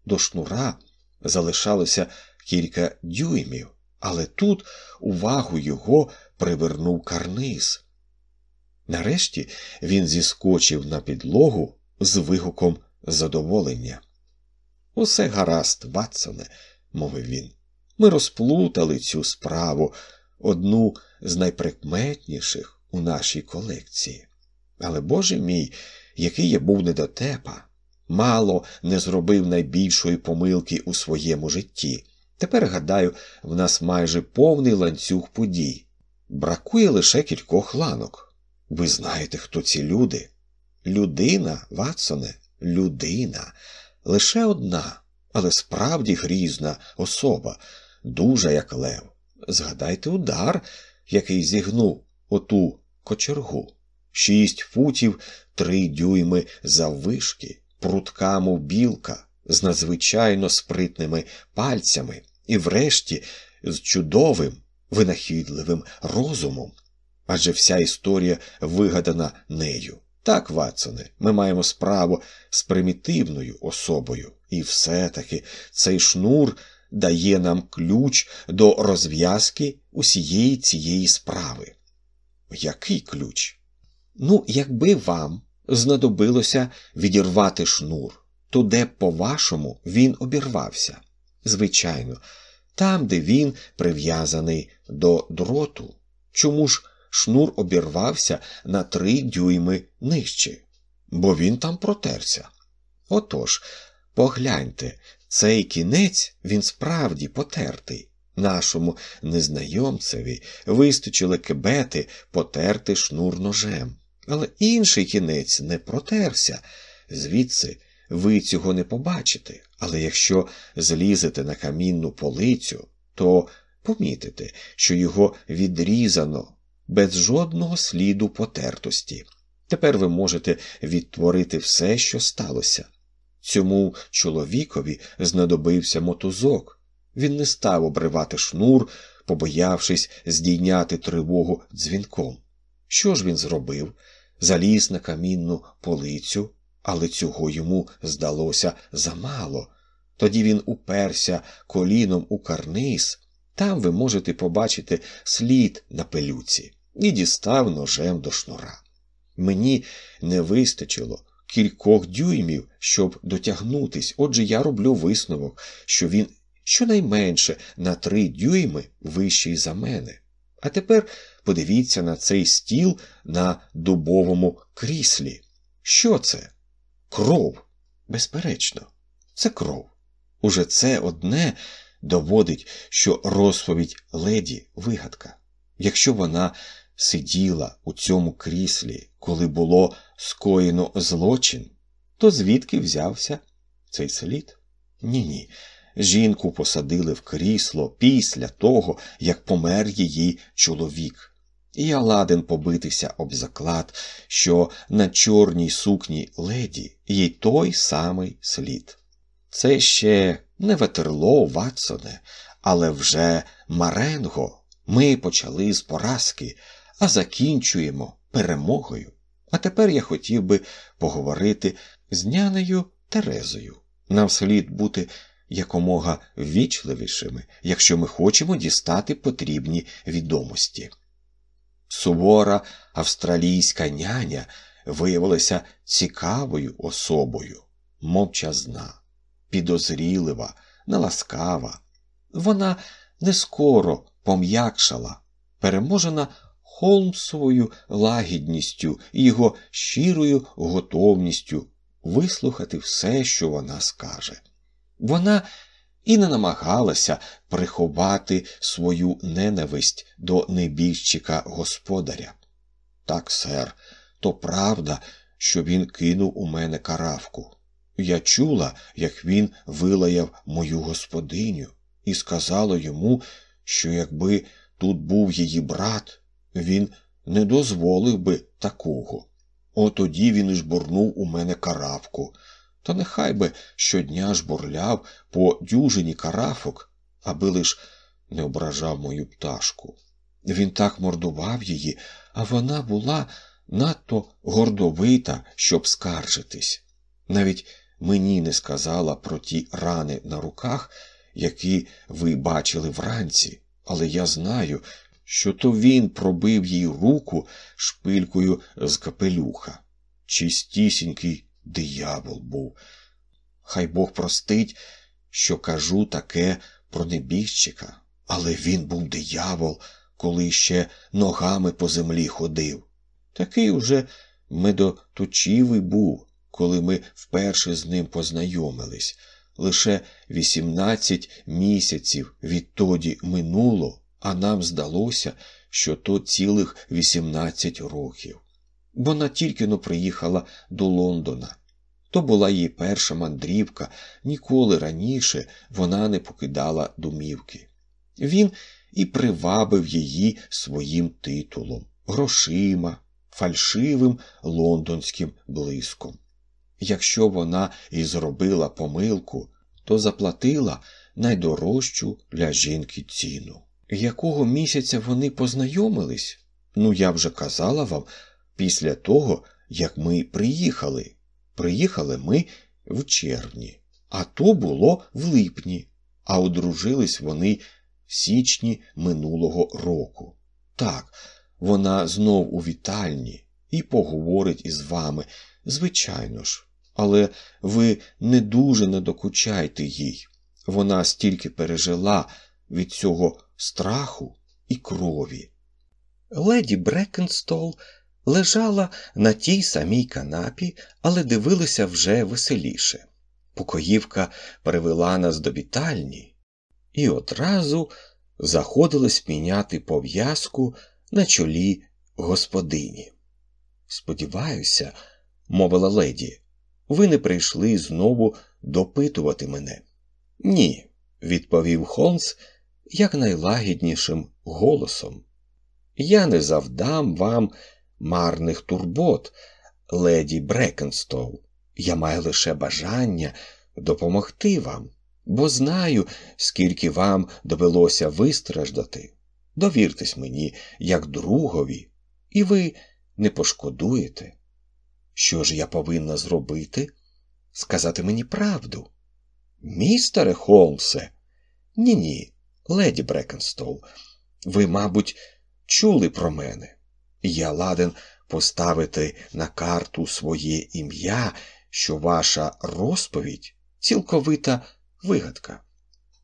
До шнура залишалося кілька дюймів, але тут увагу його привернув карниз. Нарешті він зіскочив на підлогу з вигуком задоволення. Усе гаразд, Ватсоне, мовив він. Ми розплутали цю справу, одну з найприкметніших у нашій колекції. Але, Боже мій, який я був недотепа, мало не зробив найбільшої помилки у своєму житті. Тепер, гадаю, в нас майже повний ланцюг подій. Бракує лише кількох ланок. Ви знаєте, хто ці люди? Людина, Ватсоне, людина. Лише одна, але справді грізна особа, дуже як лев. Згадайте удар, який зігнув оту кочергу. Шість футів, три дюйми заввишки, прутка, мов білка, з надзвичайно спритними пальцями і, врешті, з чудовим, винахідливим розумом. Адже вся історія вигадана нею. Так, Ватсоне, ми маємо справу з примітивною особою, і все-таки цей шнур дає нам ключ до розв'язки усієї цієї справи. Який ключ? Ну, якби вам знадобилося відірвати шнур, то де, по-вашому, він обірвався? Звичайно, там, де він прив'язаний до дроту. Чому ж шнур обірвався на три дюйми нижче? Бо він там протерся. Отож, погляньте, цей кінець він справді потертий. Нашому незнайомцеві вистачило кебети потерти шнур ножем. Але інший кінець не протерся. Звідси ви цього не побачите. Але якщо злізете на камінну полицю, то помітите, що його відрізано без жодного сліду потертості. Тепер ви можете відтворити все, що сталося. Цьому чоловікові знадобився мотузок. Він не став обривати шнур, побоявшись здійняти тривогу дзвінком. Що ж він зробив? Заліз на камінну полицю, але цього йому здалося замало. Тоді він уперся коліном у карниз. Там ви можете побачити слід на пилюці і дістав ножем до шнура. Мені не вистачило кількох дюймів, щоб дотягнутись, отже, я роблю висновок, що він щонайменше на три дюйми вищий за мене. А тепер подивіться на цей стіл на дубовому кріслі. Що це? Кров. Безперечно, це кров. Уже це одне доводить, що розповідь леді вигадка. Якщо вона сиділа у цьому кріслі, коли було скоєно злочин, то звідки взявся цей слід? Ні ні. Жінку посадили в крісло після того, як помер її чоловік. І я ладен побитися об заклад, що на чорній сукні леді є той самий слід. Це ще не ветерло, Ватсоне, але вже Маренго. Ми почали з поразки, а закінчуємо перемогою. А тепер я хотів би поговорити з нянею Терезою. Нам слід бути якомога ввічливішими, якщо ми хочемо дістати потрібні відомості. Сувора австралійська няня виявилася цікавою особою, мовчазна, підозрілива, наласкава. Вона не скоро пом'якшала, переможена Холмсовою лагідністю і його щирою готовністю вислухати все, що вона скаже. Вона і не намагалася приховати свою ненависть до небіжчика господаря. Так, сер, то правда, що він кинув у мене каравку. Я чула, як він вилаяв мою господиню, і сказала йому, що якби тут був її брат, він не дозволив би такого. Отоді він і жбурнув у мене каравку. Та нехай би щодня жбурляв по дюжині карафок, аби лиш не ображав мою пташку. Він так мордував її, а вона була надто гордовита, щоб скаржитись. Навіть мені не сказала про ті рани на руках, які ви бачили вранці, але я знаю, що то він пробив їй руку шпилькою з капелюха. Чистісінький диявол був. Хай Бог простить, що кажу таке про небіжчика, але він був диявол, коли ще ногами по землі ходив. Такий уже медоточивий був, коли ми вперше з ним познайомились. Лише 18 місяців відтоді минуло, а нам здалося, що то цілих 18 років. Вона тільки но приїхала до Лондона. То була її перша мандрівка, ніколи раніше вона не покидала домівки. Він і привабив її своїм титулом, грошима, фальшивим лондонським блиском. Якщо вона і зробила помилку, то заплатила найдорожчу для жінки ціну. Якого місяця вони познайомились? Ну, я вже казала вам, після того, як ми приїхали. Приїхали ми в червні, а то було в липні, а одружились вони в січні минулого року. Так, вона знов у вітальні і поговорить із вами, звичайно ж, але ви не дуже не докучайте їй. Вона стільки пережила від цього страху і крові. Леді Брекенстол лежала на тій самій канапі, але дивилася вже веселіше. Покоївка привела нас до вітальні і одразу заходилась міняти пов'язку на чолі господині. Сподіваюся, мовила леді, ви не прийшли знову допитувати мене. Ні, відповів Холмс якнайлагіднішим голосом. Я не завдам вам марних турбот, леді Брекенстол. Я маю лише бажання допомогти вам, бо знаю, скільки вам довелося вистраждати. Довіртесь мені, як другові, і ви не пошкодуєте. Що ж я повинна зробити? Сказати мені правду. Містере Холмсе, ні ні, леді Брекенстол, ви, мабуть, чули про мене. Я ладен поставити на карту своє ім'я, що ваша розповідь цілковита вигадка.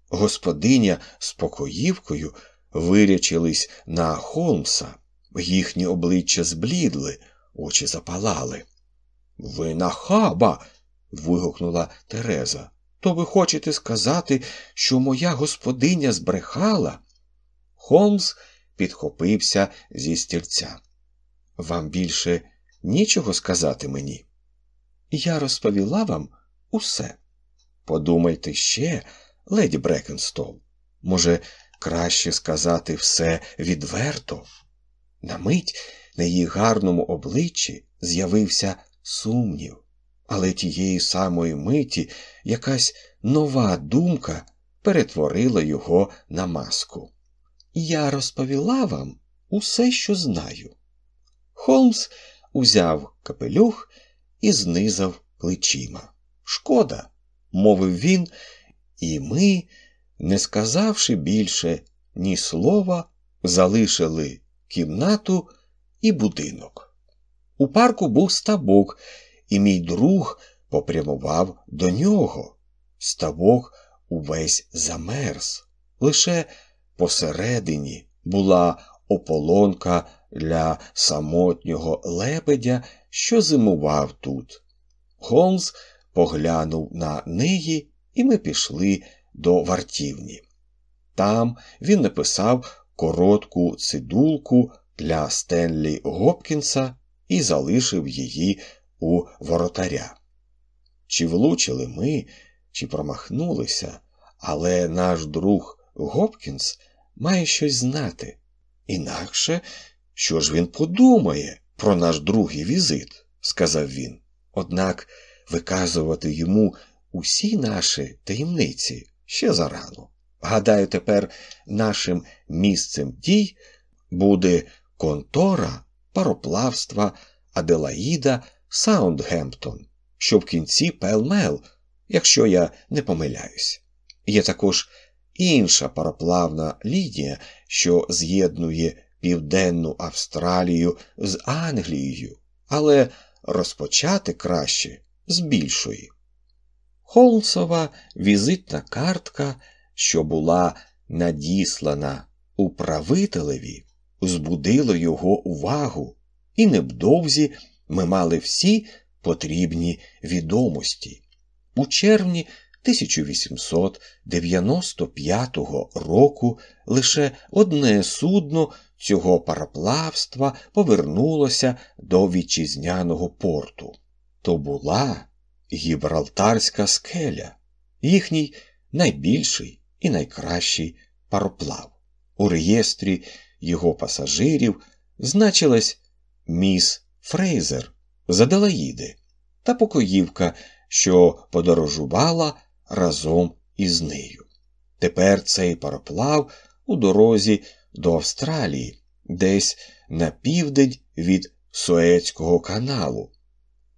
Господиня з покоївкою вирячились на Холмса, їхні обличчя зблідли, очі запалали. Ви нахаба. вигукнула Тереза. То ви хочете сказати, що моя господиня збрехала? Холмс підхопився зі стільця. Вам більше нічого сказати мені? Я розповіла вам усе. Подумайте ще, леді Брекенстол, може, краще сказати все відверто. На мить на її гарному обличчі з'явився сумнів, але тієї самої миті якась нова думка перетворила його на маску. Я розповіла вам усе, що знаю. Холмс узяв капелюх і знизав плечима. Шкода, мовив він, і ми, не сказавши більше ні слова, залишили кімнату і будинок. У парку був ставок, і мій друг попрямував до нього. Ставок увесь замерз. Лише посередині була ополонка для самотнього лебедя, що зимував тут. Холмс поглянув на неї, і ми пішли до вартівні. Там він написав коротку цидулку для Стенлі Гопкінса і залишив її у воротаря. Чи влучили ми, чи промахнулися, але наш друг Гопкінс має щось знати. Інакше що ж він подумає про наш другий візит, сказав він. Однак виказувати йому усі наші таємниці ще зарано. Гадаю, тепер нашим місцем дій буде контора пароплавства Аделаїда Саутгемптон, що в кінці Пелмел, якщо я не помиляюсь. Є також інша пароплавна лінія, що з'єднує Південну Австралію з Англією, але розпочати краще з більшої. Холмсова візитна картка, що була надіслана управителеві, збудила його увагу, і невдовзі ми мали всі потрібні відомості. У червні 1895 року лише одне судно цього пароплавства повернулося до вітчизняного порту. То була Гібралтарська скеля, їхній найбільший і найкращий пароплав. У реєстрі його пасажирів значилась міс Фрейзер з Аделаїди та покоївка, що подорожувала разом із нею. Тепер цей пароплав у дорозі до Австралії, десь на південь від Суецького каналу.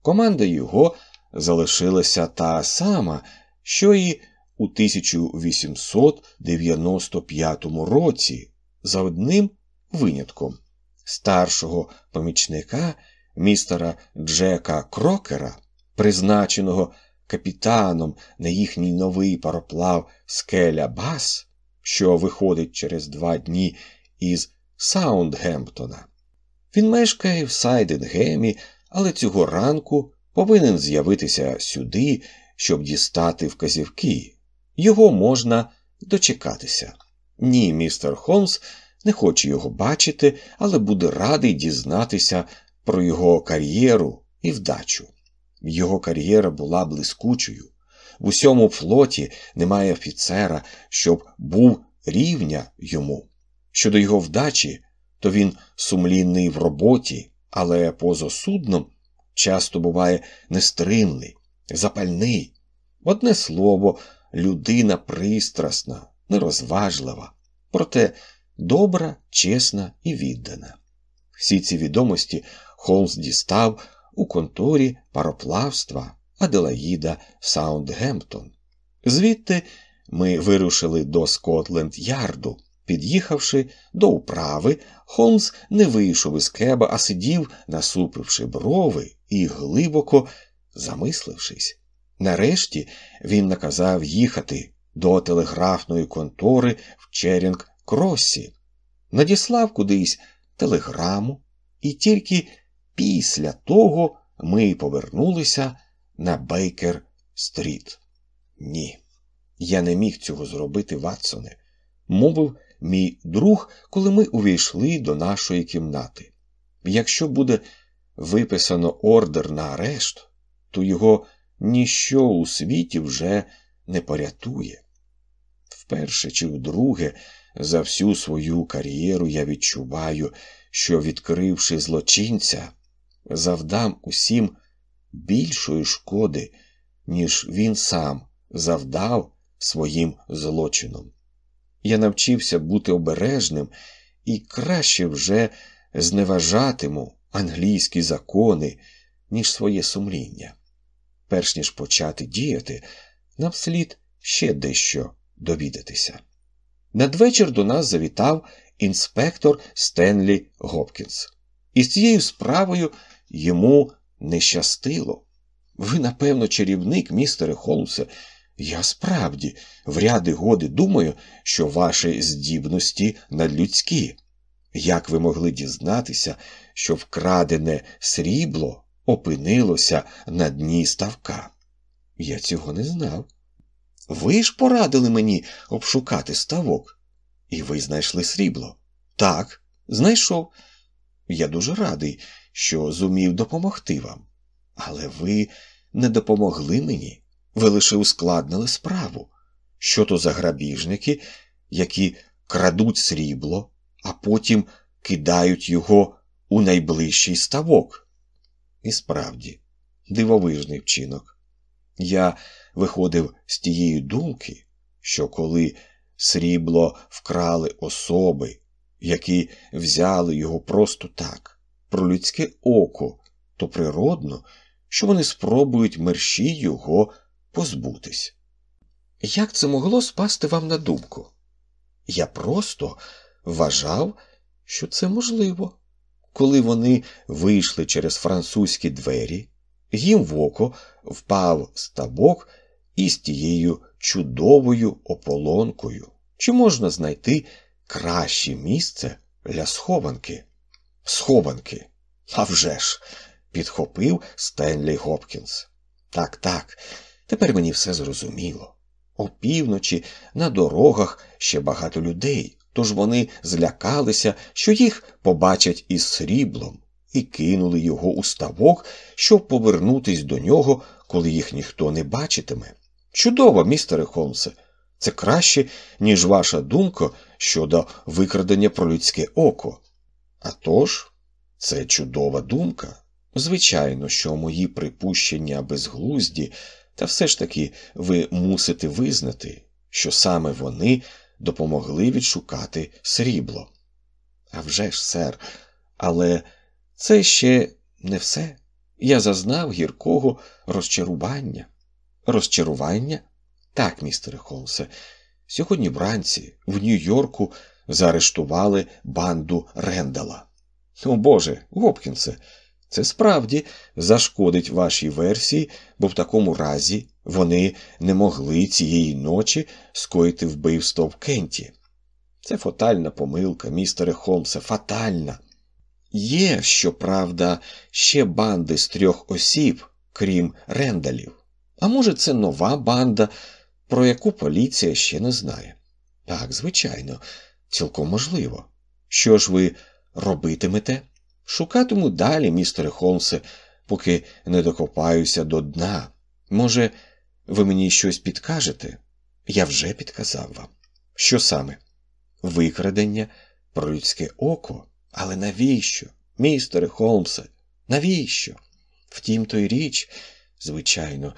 Команда його залишилася та сама, що і у 1895 році, за одним винятком старшого помічника містера Джека Крокера, призначеного капітаном на їхній новий пароплав Скеля Бас, що виходить через два дні із Саундгемптона. Він мешкає в Сайденгемі, але цього ранку повинен з'явитися сюди, щоб дістати вказівки. Його можна дочекатися. Ні, містер Холмс не хоче його бачити, але буде радий дізнатися про його кар'єру і вдачу. Його кар'єра була блискучою. В усьому флоті немає офіцера, щоб був рівня йому. Щодо його вдачі, то він сумлінний в роботі, але поза судном часто буває нестримний, запальний. Одне слово, людина пристрасна, нерозважлива, проте добра, чесна і віддана. Всі ці відомості Холмс дістав у конторі пароплавства Аделаїда Саутгемптон. Звідти ми вирушили до Скотленд Ярду. Під'їхавши до управи, Холмс не вийшов із кеба, а сидів, насупивши брови і глибоко замислившись. Нарешті він наказав їхати до телеграфної контори в Черінг Кросі, надіслав кудись телеграму, і тільки після того ми повернулися на Бейкер Стріт. Ні, я не міг цього зробити, Ватсоне, мовив мій друг, коли ми увійшли до нашої кімнати. Якщо буде виписано ордер на арешт, то його ніщо у світі вже не порятує. Вперше чи вдруге за всю свою кар'єру я відчуваю, що, відкривши злочинця, завдам усім більшої шкоди, ніж він сам завдав своїм злочином. Я навчився бути обережним і краще вже зневажатиму англійські закони, ніж своє сумління. Перш ніж почати діяти, нам слід ще дещо довідатися. Надвечір до нас завітав інспектор Стенлі Гопкінс. І з цією справою йому не щастило. Ви, напевно, чарівник, містере Холмсе. Я справді в ряди годи думаю, що ваші здібності надлюдські. Як ви могли дізнатися, що вкрадене срібло опинилося на дні ставка? Я цього не знав. Ви ж порадили мені обшукати ставок. І ви знайшли срібло? Так, знайшов. Я дуже радий, що зумів допомогти вам. Але ви не допомогли мені, ви лише ускладнили справу. Що то за грабіжники, які крадуть срібло, а потім кидають його у найближчий ставок? І справді, дивовижний вчинок. Я виходив з тієї думки, що коли срібло вкрали особи, які взяли його просто так, про людське око, то природно, що вони спробують мерщі його позбутись. Як це могло спасти вам на думку? Я просто вважав, що це можливо. Коли вони вийшли через французькі двері, їм в око впав ставок із тією чудовою ополонкою. Чи можна знайти краще місце для схованки? Схованки. А вже ж, підхопив Стенлі Гопкінс. Так, так, тепер мені все зрозуміло. Опівночі на дорогах ще багато людей, тож вони злякалися, що їх побачать із сріблом, і кинули його у ставок, щоб повернутись до нього, коли їх ніхто не бачитиме. Чудово, містере Холмсе, це краще, ніж ваша думка щодо викрадення про людське око. А тож, це чудова думка. Звичайно, що мої припущення безглузді, та все ж таки ви мусите визнати, що саме вони допомогли відшукати срібло. А вже ж, сер, але це ще не все. Я зазнав гіркого розчарування. Розчарування? Так, містере Холмсе, сьогодні вранці в Нью-Йорку заарештували банду Рендала. О Боже, Гопкінсе, це справді зашкодить вашій версії, бо в такому разі вони не могли цієї ночі скоїти вбивство в Кенті. Це фатальна помилка, містере Холмсе, фатальна. Є, щоправда, ще банди з трьох осіб, крім рендалів. А може, це нова банда, про яку поліція ще не знає. Так, звичайно, цілком можливо. Що ж ви робитимете? Шукатиму далі, містере Холмсе, поки не докопаюся до дна. Може, ви мені щось підкажете? Я вже підказав вам. Що саме? Викрадення про людське око. Але навіщо, містере Холмсе? Навіщо? Втім, той річ, звичайно,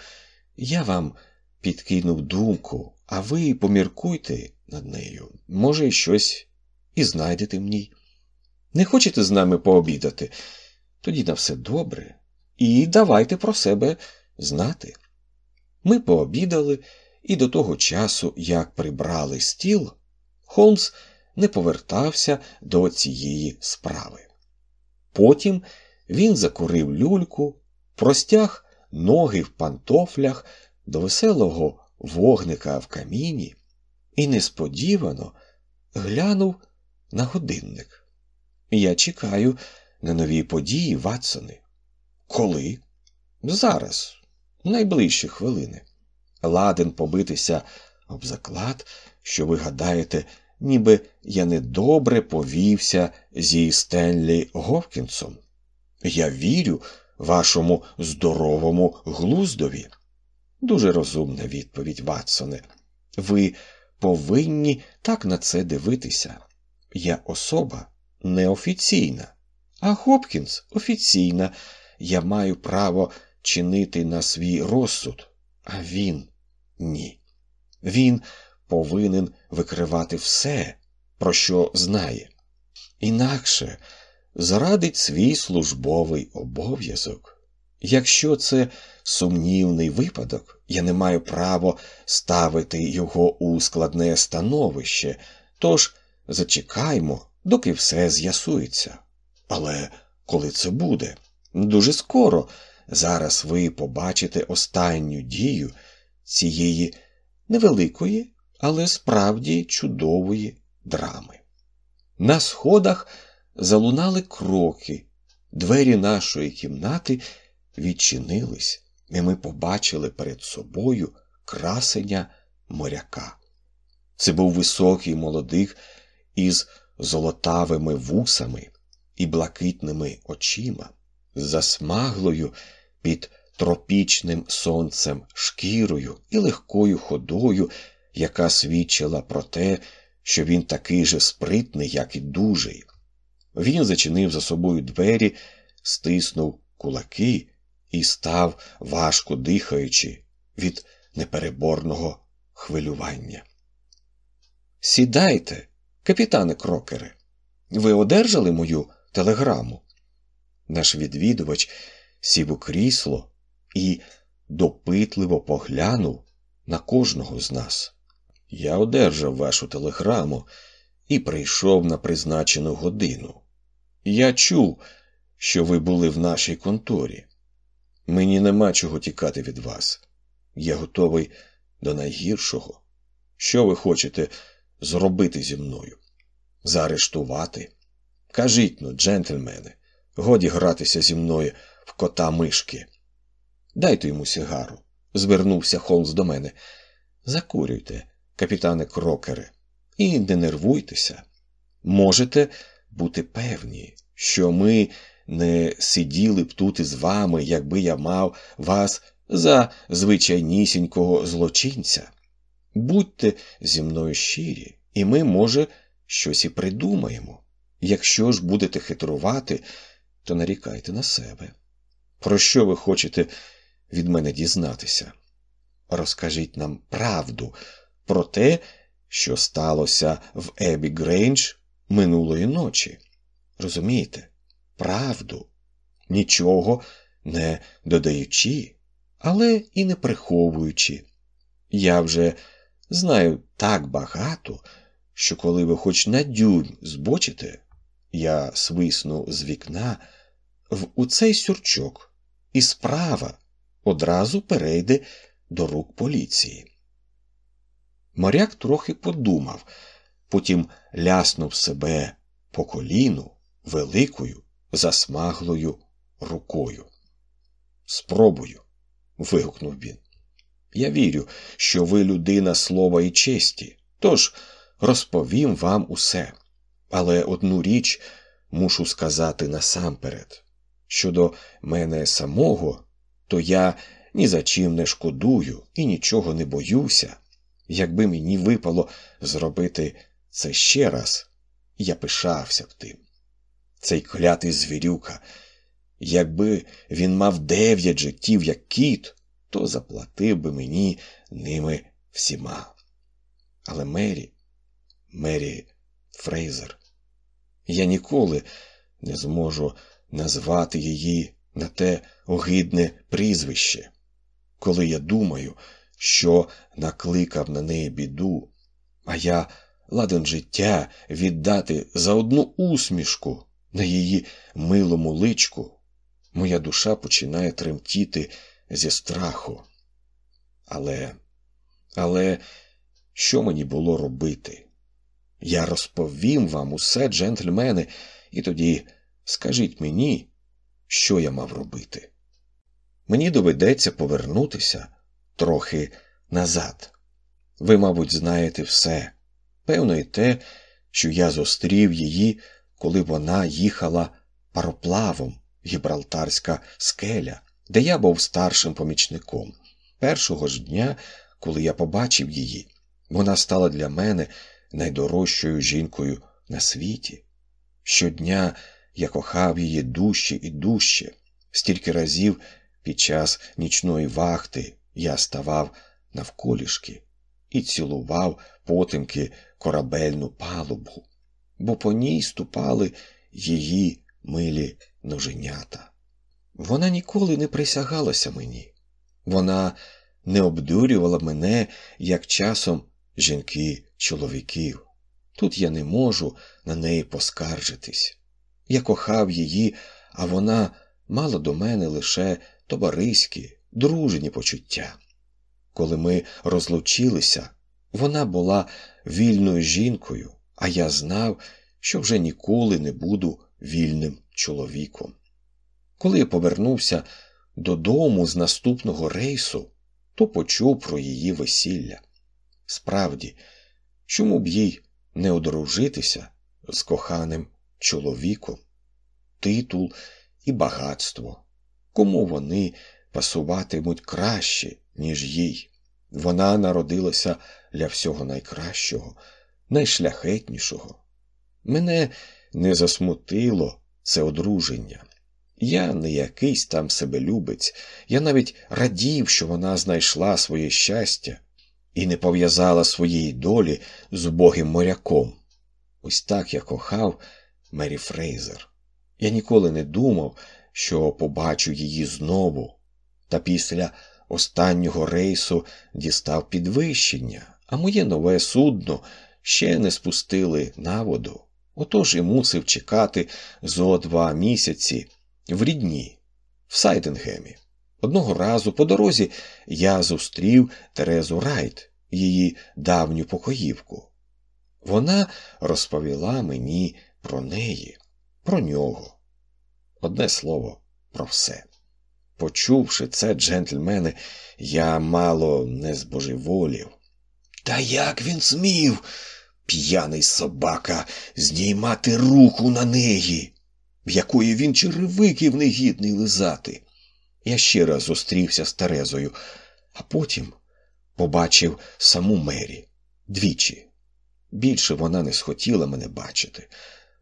я вам підкинув думку, а ви поміркуйте над нею. Може, щось і знайдете в ній. Не хочете з нами пообідати? Тоді на все добре. І давайте про себе знати. Ми пообідали, і до того часу, як прибрали стіл, Холмс не повертався до цієї справи. Потім він закурив люльку, простяг ноги в пантофлях до веселого вогника в каміні і несподівано глянув на годинник. Я чекаю на нові події, Ватсони. Коли? Зараз, найближчі хвилини. Ладен побитися об заклад, що ви гадаєте, ніби я недобре повівся зі Стенлі Говкінсом. Я вірю вашому здоровому глуздові. Дуже розумна відповідь, Ватсоне. Ви повинні так на це дивитися. Я особа неофіційна, а Хопкінс офіційна. Я маю право чинити на свій розсуд, а він ні. Він повинен викривати все, про що знає. Інакше зрадить свій службовий обов'язок. Якщо це сумнівний випадок, я не маю права ставити його у складне становище, тож зачекаймо, доки все з'ясується. Але коли це буде? Дуже скоро. Зараз ви побачите останню дію цієї невеликої, але справді чудової драми. На сходах залунали кроки, двері нашої кімнати відчинились, і ми побачили перед собою красення моряка. Це був високий молодик із золотавими вусами і блакитними очима, з засмаглою під тропічним сонцем шкірою і легкою ходою, яка свідчила про те, що він такий же спритний, як і дужий. Він зачинив за собою двері, стиснув кулаки і став, важко дихаючи від непереборного хвилювання. Сідайте, капітане крокере, ви одержали мою телеграму? Наш відвідувач сів у крісло і допитливо поглянув на кожного з нас. Я одержав вашу телеграму і прийшов на призначену годину. Я чув, що ви були в нашій конторі. Мені нема чого тікати від вас. Я готовий до найгіршого. Що ви хочете зробити зі мною? Заарештувати? Кажіть ну, джентльмени, годі гратися зі мною в кота мишки. Дайте йому сигару, звернувся Холмс до мене. Закурюйте, капітане крокере, і не нервуйтеся. Можете бути певні, що ми не сиділи б тут із вами, якби я мав вас за звичайнісінького злочинця. Будьте зі мною щирі, і ми, може, щось і придумаємо. Якщо ж будете хитрувати, то нарікайте на себе. Про що ви хочете від мене дізнатися? Розкажіть нам правду про те, що сталося в Ебі Грейндж минулої ночі. Розумієте? Правду, нічого не додаючи, але і не приховуючи. Я вже знаю так багато, що коли ви хоч на дюйм збочите, я свисну з вікна в у цей сюрчок, і справа одразу перейде до рук поліції. Моряк трохи подумав, потім ляснув себе по коліну великою засмаглою рукою. Спробую. вигукнув він. Я вірю, що ви людина слова і честі, тож розповім вам усе. Але одну річ мушу сказати насамперед. Щодо мене самого, то я ні за чим не шкодую і нічого не боюся. Якби мені випало зробити це ще раз, я пишався б тим. Цей клятий звірюка, якби він мав дев'ять життів, як кіт, то заплатив би мені ними всіма. Але Мері, Мері Фрейзер, я ніколи не зможу назвати її на те огидне прізвище, коли я думаю, що накликав на неї біду, а я ладен життя віддати за одну усмішку на її милому личку, моя душа починає тремтіти зі страху. Але, але що мені було робити? Я розповім вам усе, джентльмени, і тоді скажіть мені, що я мав робити. Мені доведеться повернутися трохи назад. Ви, мабуть, знаєте все, певно, і те, що я зустрів її, коли вона їхала пароплавом Гібралтарська скеля, де я був старшим помічником. Першого ж дня, коли я побачив її, вона стала для мене найдорожчою жінкою на світі. Щодня я кохав її дужче і дужче, стільки разів під час нічної вахти я ставав навколішки і цілував потемки корабельну палубу, бо по ній ступали її милі ноженята. Вона ніколи не присягалася мені, вона не обдурювала мене, як часом жінки чоловіків. Тут я не можу на неї поскаржитись. Я кохав її, а вона мала до мене лише товариські, дружні почуття. Коли ми розлучилися, вона була вільною жінкою, а я знав, що вже ніколи не буду вільним чоловіком. Коли я повернувся додому з наступного рейсу, то почув про її весілля. Справді, чому б їй не одружитися з коханим чоловіком? Титул і багатство, кому вони пасуватимуть краще, ніж їй. Вона народилася для всього найкращого, найшляхетнішого. Мене не засмутило це одруження. Я не якийсь там себелюбець, я навіть радів, що вона знайшла своє щастя і не пов'язала своєї долі з убогим моряком. Ось так я кохав Мері Фрейзер. Я ніколи не думав, що побачу її знову, та після останнього рейсу дістав підвищення, а моє нове судно ще не спустили на воду. Отож і мусив чекати зо два місяці в рідні, в Сайденгемі. Одного разу по дорозі я зустрів Терезу Райт, її давню покоївку. Вона розповіла мені про неї, про нього. Одне слово, про все. Почувши це, джентльмени, я мало не збожеволів. Та як він смів, п'яний собака, здіймати руку на неї, в якої він черевиків негідний лизати. Я ще раз зустрівся з Терезою, а потім побачив саму Мері двічі. Більше вона не схотіла мене бачити,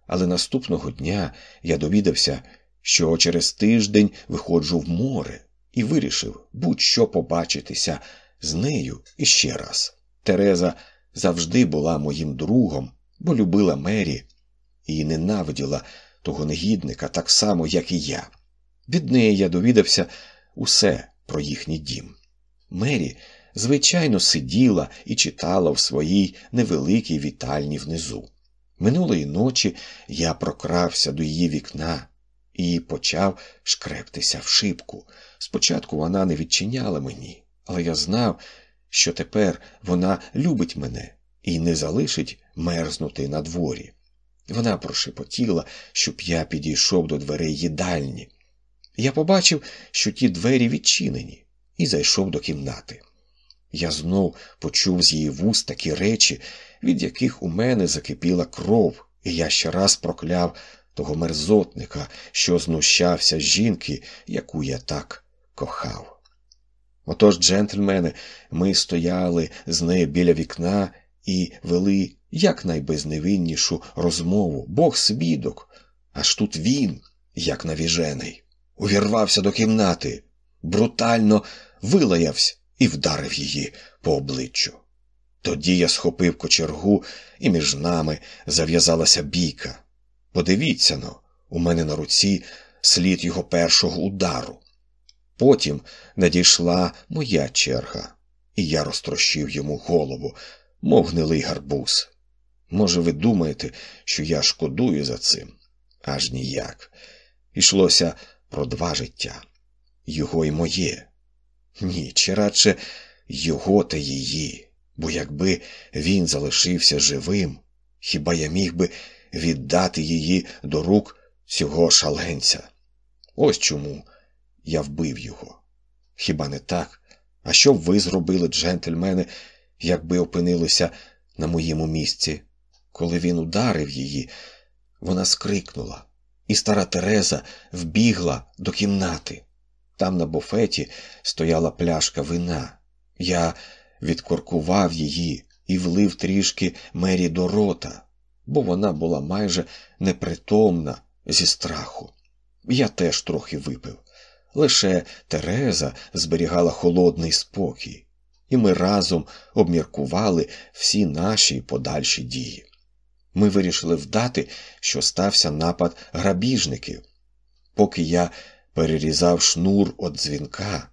але наступного дня я довідався, що через тиждень виходжу в море і вирішив будь-що побачитися з нею іще раз. Тереза завжди була моїм другом, бо любила Мері і ненавиділа того негідника так само, як і я. Від неї я довідався усе про їхній дім. Мері, звичайно, сиділа і читала в своїй невеликій вітальні внизу. Минулої ночі я прокрався до її вікна і почав шкрептися в шибку. Спочатку вона не відчиняла мені, але я знав, що тепер вона любить мене і не залишить мерзнути на дворі. Вона прошепотіла, щоб я підійшов до дверей їдальні. Я побачив, що ті двері відчинені, і зайшов до кімнати. Я знов почув з її вуст такі речі, від яких у мене закипіла кров, і я ще раз прокляв того мерзотника, що знущався з жінки, яку я так кохав. Отож, джентльмени, ми стояли з нею біля вікна і вели якнайбезневиннішу розмову, Бог свідок, аж тут він, як навіжений, увірвався до кімнати, брутально вилаявся і вдарив її по обличчю. Тоді я схопив кочергу, і між нами зав'язалася бійка. Подивіться но, у мене на руці слід його першого удару. Потім надійшла моя черга, і я розтрощив йому голову, мов гнилий гарбуз. Може, ви думаєте, що я шкодую за цим? Аж ніяк. Ішлося про два життя його і моє. Ні, чи радше його та її, бо якби він залишився живим, хіба я міг би віддати її до рук цього шаленця? Ось чому я вбив його. Хіба не так? А що б ви зробили, джентльмени, якби опинилися на моєму місці? Коли він ударив її, вона скрикнула, і стара Тереза вбігла до кімнати. Там на буфеті стояла пляшка вина. Я відкоркував її і влив трішки мері до рота, бо вона була майже непритомна зі страху. Я теж трохи випив. Лише Тереза зберігала холодний спокій, і ми разом обміркували всі наші подальші дії. Ми вирішили вдати, що стався напад грабіжників. Поки я перерізав шнур від дзвінка,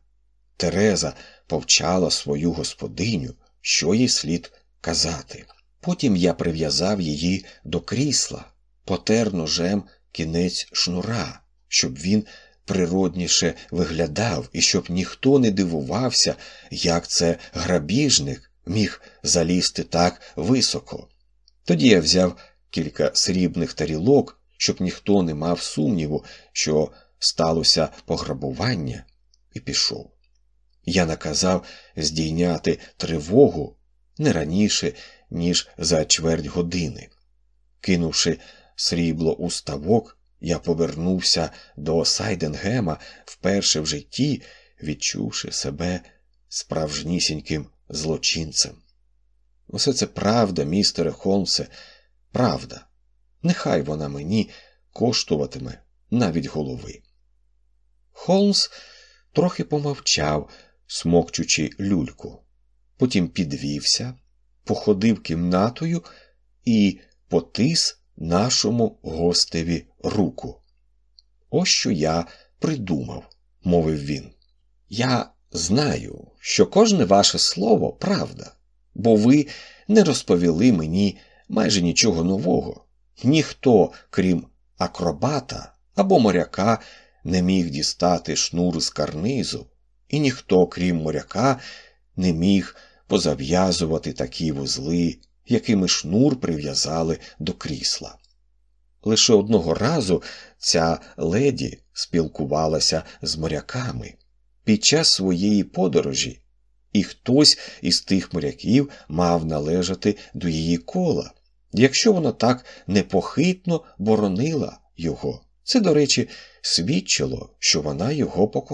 Тереза повчала свою господиню, що їй слід казати. Потім я прив'язав її до крісла, потер ножем кінець шнура, щоб він природніше виглядав і щоб ніхто не дивувався, як це грабіжник міг залізти так високо. Тоді я взяв кілька срібних тарілок, щоб ніхто не мав сумніву, що сталося пограбування, і пішов. Я наказав здійняти тривогу не раніше, ніж за чверть години. Кинувши срібло у ставок, я повернувся до Сайденгема вперше в житті, відчувши себе справжнісіньким злочинцем. Усе це правда, містере Холмсе, правда. Нехай вона мені коштуватиме навіть голови. Холмс трохи помовчав, смокчучи люльку, потім підвівся, походив кімнатою і потис нашому гостеві руку. Ось що я придумав, мовив він. Я знаю, що кожне ваше слово правда, бо ви не розповіли мені майже нічого нового. Ніхто, крім акробата або моряка, не міг дістати шнур з карнизу, і ніхто, крім моряка, не міг позав'язувати такі вузли, якими шнур прив'язали до крісла. Лише одного разу ця леді спілкувалася з моряками. Під час своєї подорожі і хтось із тих моряків мав належати до її кола, якщо вона так непохитно боронила його. Це, до речі, свідчило, що вона його покохала.